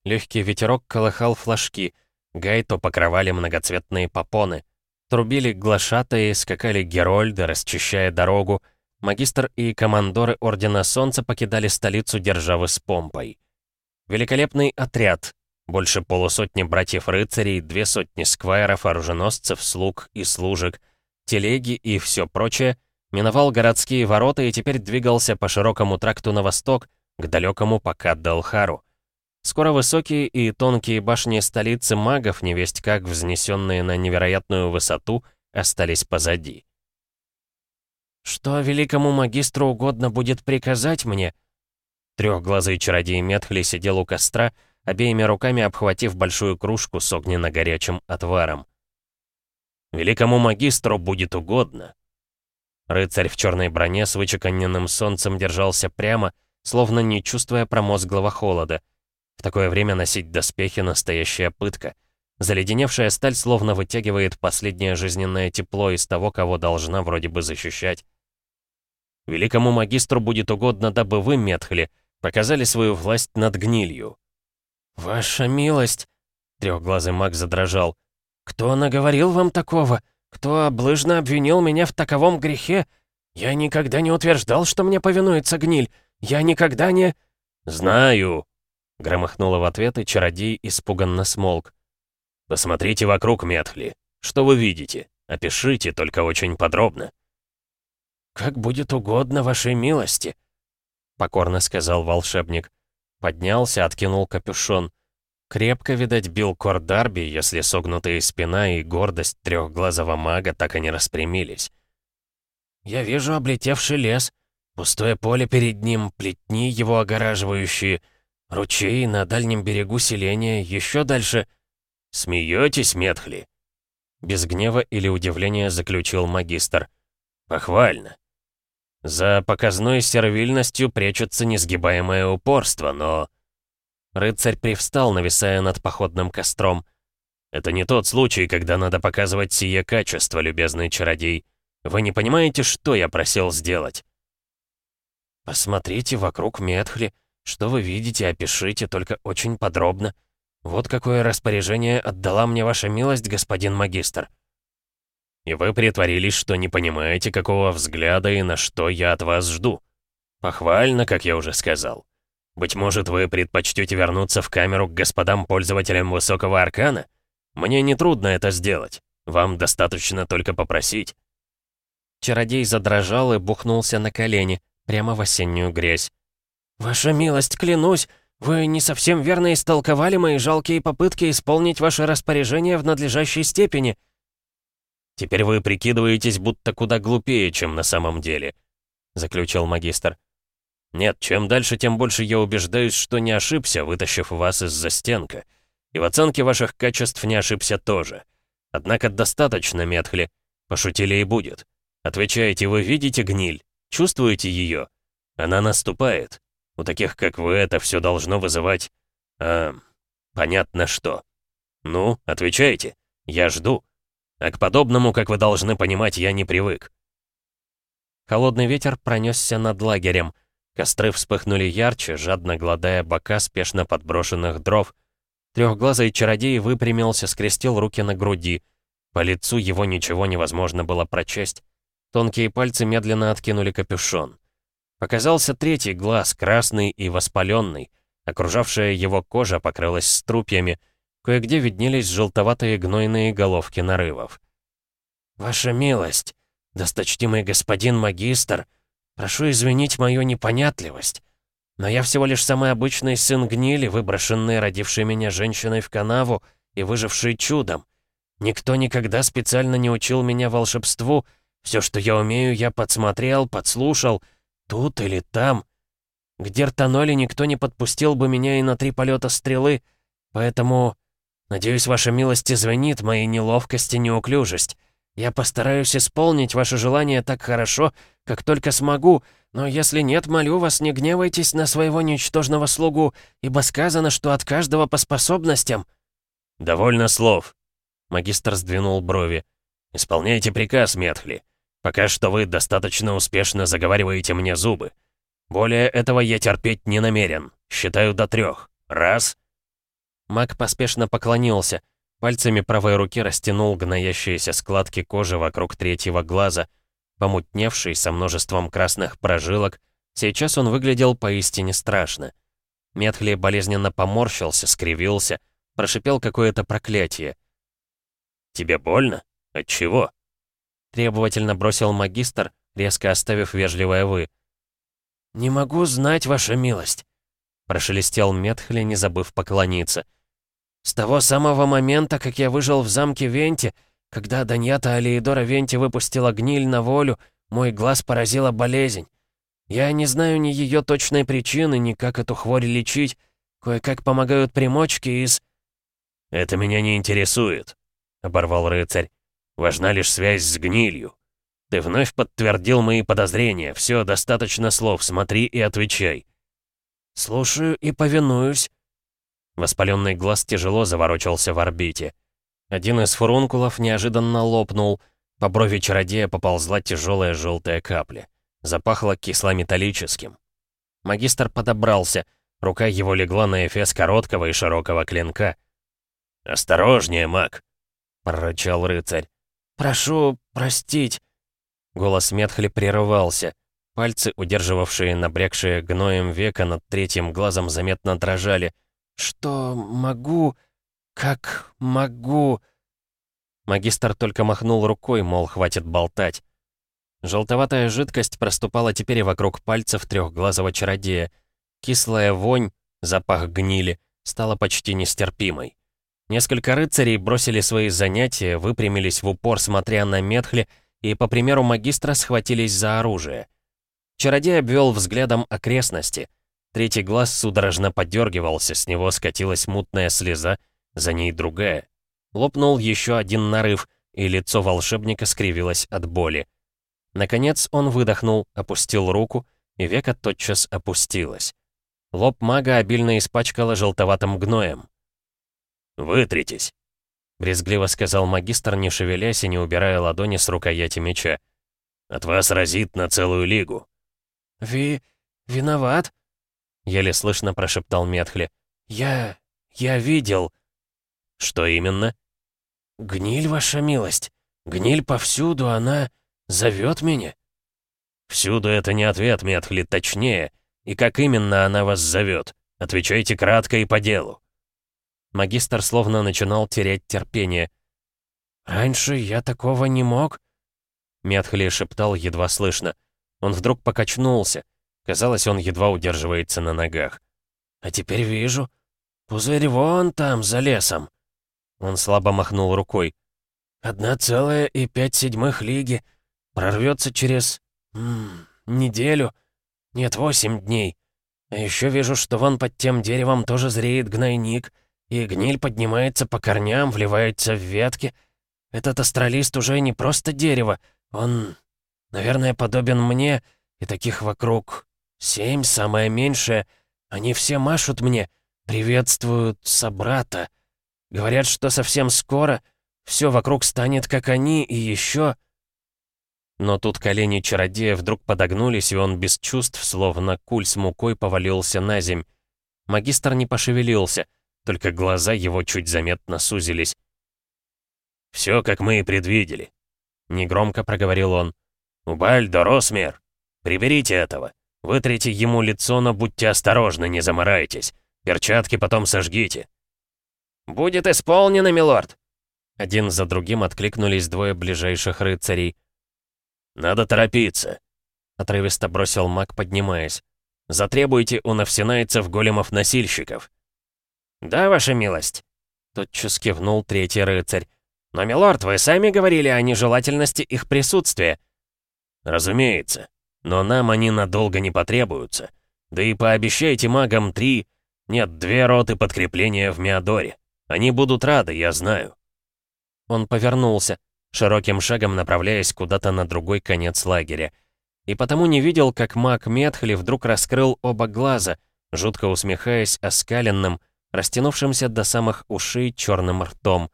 Легкий ветерок колыхал флажки, гайто покрывали многоцветные попоны — Трубили глашатые, скакали герольды, расчищая дорогу. Магистр и командоры Ордена Солнца покидали столицу державы с помпой. Великолепный отряд. Больше полусотни братьев-рыцарей, две сотни сквайров, оруженосцев, слуг и служек, телеги и все прочее, миновал городские ворота и теперь двигался по широкому тракту на восток, к далекому пока Далхару. Скоро высокие и тонкие башни столицы магов, невесть как взнесенные на невероятную высоту, остались позади. «Что великому магистру угодно будет приказать мне?» Трехглазый чародей Метхли сидел у костра, обеими руками обхватив большую кружку с огненно-горячим отваром. «Великому магистру будет угодно». Рыцарь в черной броне с вычеканенным солнцем держался прямо, словно не чувствуя промозглого холода — в такое время носить доспехи — настоящая пытка. Заледеневшая сталь словно вытягивает последнее жизненное тепло из того, кого должна вроде бы защищать. Великому магистру будет угодно, дабы вы, Метхли, Показали свою власть над гнилью. «Ваша милость!» — трехглазый маг задрожал. «Кто наговорил вам такого? Кто облыжно обвинил меня в таковом грехе? Я никогда не утверждал, что мне повинуется гниль. Я никогда не...» «Знаю!» — громыхнуло в ответ, и чародей испуганно смолк. «Посмотрите вокруг, Метхли. Что вы видите? Опишите, только очень подробно». «Как будет угодно вашей милости», — покорно сказал волшебник. Поднялся, откинул капюшон. Крепко, видать, бил Кор Дарби, если согнутая спина и гордость трехглазого мага так и не распрямились. «Я вижу облетевший лес, пустое поле перед ним, плетни его огораживающие, ручей на дальнем берегу селения, еще дальше...» «Смеетесь, Метхли?» Без гнева или удивления заключил магистр. «Похвально. За показной сервильностью прячется несгибаемое упорство, но...» Рыцарь привстал, нависая над походным костром. «Это не тот случай, когда надо показывать сие качество, любезный чародей. Вы не понимаете, что я просил сделать?» «Посмотрите вокруг Метхли. Что вы видите, опишите, только очень подробно. Вот какое распоряжение отдала мне ваша милость, господин магистр». «И вы притворились, что не понимаете, какого взгляда и на что я от вас жду. Похвально, как я уже сказал. Быть может, вы предпочтете вернуться в камеру к господам пользователям высокого аркана? Мне нетрудно это сделать. Вам достаточно только попросить». Чародей задрожал и бухнулся на колени, прямо в осеннюю грязь. «Ваша милость, клянусь, вы не совсем верно истолковали мои жалкие попытки исполнить ваше распоряжение в надлежащей степени». «Теперь вы прикидываетесь, будто куда глупее, чем на самом деле», — заключил магистр. Нет, чем дальше, тем больше я убеждаюсь, что не ошибся, вытащив вас из-за стенка. И в оценке ваших качеств не ошибся тоже. Однако достаточно, Метхли. Пошутили и будет. Отвечаете, вы видите гниль? Чувствуете ее? Она наступает. У таких, как вы, это все должно вызывать... А, понятно что. Ну, отвечайте. Я жду. А к подобному, как вы должны понимать, я не привык. Холодный ветер пронесся над лагерем — Костры вспыхнули ярче, жадно гладая бока спешно подброшенных дров. Трехглазый чародей выпрямился, скрестил руки на груди. По лицу его ничего невозможно было прочесть. Тонкие пальцы медленно откинули капюшон. Показался третий глаз, красный и воспаленный. Окружавшая его кожа покрылась струпьями. Кое-где виднелись желтоватые гнойные головки нарывов. «Ваша милость, досточтимый господин магистр!» Прошу извинить мою непонятливость. Но я всего лишь самый обычный сын гнили, выброшенный родившей меня женщиной в канаву и выживший чудом. Никто никогда специально не учил меня волшебству. Все, что я умею, я подсмотрел, подслушал, тут или там. К Дертаноле никто не подпустил бы меня и на три полета стрелы, поэтому... Надеюсь, ваша милость извинит мои неловкость и неуклюжесть. Я постараюсь исполнить ваше желание так хорошо, как только смогу, но если нет, молю вас, не гневайтесь на своего ничтожного слугу, ибо сказано, что от каждого по способностям». «Довольно слов», — магистр сдвинул брови. «Исполняйте приказ, Метхли. Пока что вы достаточно успешно заговариваете мне зубы. Более этого я терпеть не намерен. Считаю до трех. Раз». Маг поспешно поклонился. Пальцами правой руки растянул гноящиеся складки кожи вокруг третьего глаза — Помутневший, со множеством красных прожилок, сейчас он выглядел поистине страшно. Метхли болезненно поморщился, скривился, прошипел какое-то проклятие. «Тебе больно? От чего?» Требовательно бросил магистр, резко оставив вежливое «вы». «Не могу знать, ваша милость», — прошелестел Метхли, не забыв поклониться. «С того самого момента, как я выжил в замке Венти, когда Даньята Алиедора Венти выпустила гниль на волю, мой глаз поразила болезнь. Я не знаю ни ее точной причины, ни как эту хворь лечить. Кое-как помогают примочки из...» «Это меня не интересует», — оборвал рыцарь. «Важна лишь связь с гнилью. Ты вновь подтвердил мои подозрения. Все, достаточно слов, смотри и отвечай». «Слушаю и повинуюсь». Воспаленный глаз тяжело заворочался в орбите. Один из фурункулов неожиданно лопнул. По брови чародея поползла тяжелая желтая капля. Запахло кислометаллическим. Магистр подобрался. Рука его легла на эфес короткого и широкого клинка. «Осторожнее, маг!» — прорычал рыцарь. «Прошу простить!» Голос Метхли прерывался. Пальцы, удерживавшие набрякшие гноем века над третьим глазом, заметно дрожали. «Что могу? Как могу?» Магистр только махнул рукой, мол, хватит болтать. Желтоватая жидкость проступала теперь и вокруг пальцев трехглазого чародея. Кислая вонь, запах гнили, стала почти нестерпимой. Несколько рыцарей бросили свои занятия, выпрямились в упор, смотря на Метхли, и, по примеру магистра, схватились за оружие. Чародей обвел взглядом окрестности. Третий глаз судорожно подергивался, с него скатилась мутная слеза, за ней другая. Лопнул еще один нарыв, и лицо волшебника скривилось от боли. Наконец он выдохнул, опустил руку, и века тотчас опустилась. Лоб мага обильно испачкало желтоватым гноем. «Вытритесь», — брезгливо сказал магистр, не шевелясь и не убирая ладони с рукояти меча. «От вас разит на целую лигу». «Ви... виноват?» — еле слышно прошептал Метхли. «Я... я видел...» «Что именно?» «Гниль, ваша милость. Гниль повсюду, она...» Зовет меня?» «Всюду это не ответ, Метхли, точнее. И как именно она вас зовет? Отвечайте кратко и по делу». Магистр словно начинал терять терпение. «Раньше я такого не мог?» Метхли шептал едва слышно. Он вдруг покачнулся. Казалось, он едва удерживается на ногах. «А теперь вижу. Пузырь вон там, за лесом». Он слабо махнул рукой. «Одна целая и пять седьмых лиги. Прорвется через... М -м, неделю. Нет, восемь дней. А еще вижу, что вон под тем деревом тоже зреет гнойник, и гниль поднимается по корням, вливается в ветки. Этот астралист уже не просто дерево, он, наверное, подобен мне, и таких вокруг семь, самое меньшее. Они все машут мне, приветствуют собрата. Говорят, что совсем скоро все вокруг станет как они, и еще... Но тут колени чародея вдруг подогнулись, и он без чувств, словно куль с мукой, повалился на земь. Магистр не пошевелился, только глаза его чуть заметно сузились. «Все, как мы и предвидели», — негромко проговорил он. «Убальдо, Росмер, приберите этого. Вытрите ему лицо, но будьте осторожны, не заморайтесь. Перчатки потом сожгите». «Будет исполнено, милорд!» Один за другим откликнулись двое ближайших рыцарей. «Надо торопиться», — отрывисто бросил маг, поднимаясь. «Затребуйте у навсенайцев големов-носильщиков». «Да, ваша милость», — тотчас кивнул третий рыцарь. «Но, милорд, вы сами говорили о нежелательности их присутствия». «Разумеется. Но нам они надолго не потребуются. Да и пообещайте магам три... Нет, две роты подкрепления в Миадоре. Они будут рады, я знаю». Он повернулся широким шагом направляясь куда-то на другой конец лагеря. И потому не видел, как маг Метхли вдруг раскрыл оба глаза, жутко усмехаясь оскаленным, растянувшимся до самых ушей черным ртом.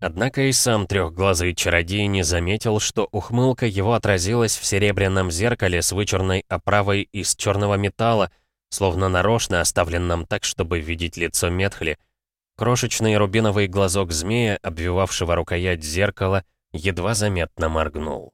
Однако и сам трехглазый чародей не заметил, что ухмылка его отразилась в серебряном зеркале с вычурной оправой из черного металла, словно нарочно оставленном так, чтобы видеть лицо Метхли. Крошечный рубиновый глазок змея, обвивавшего рукоять зеркала, едва заметно моргнул.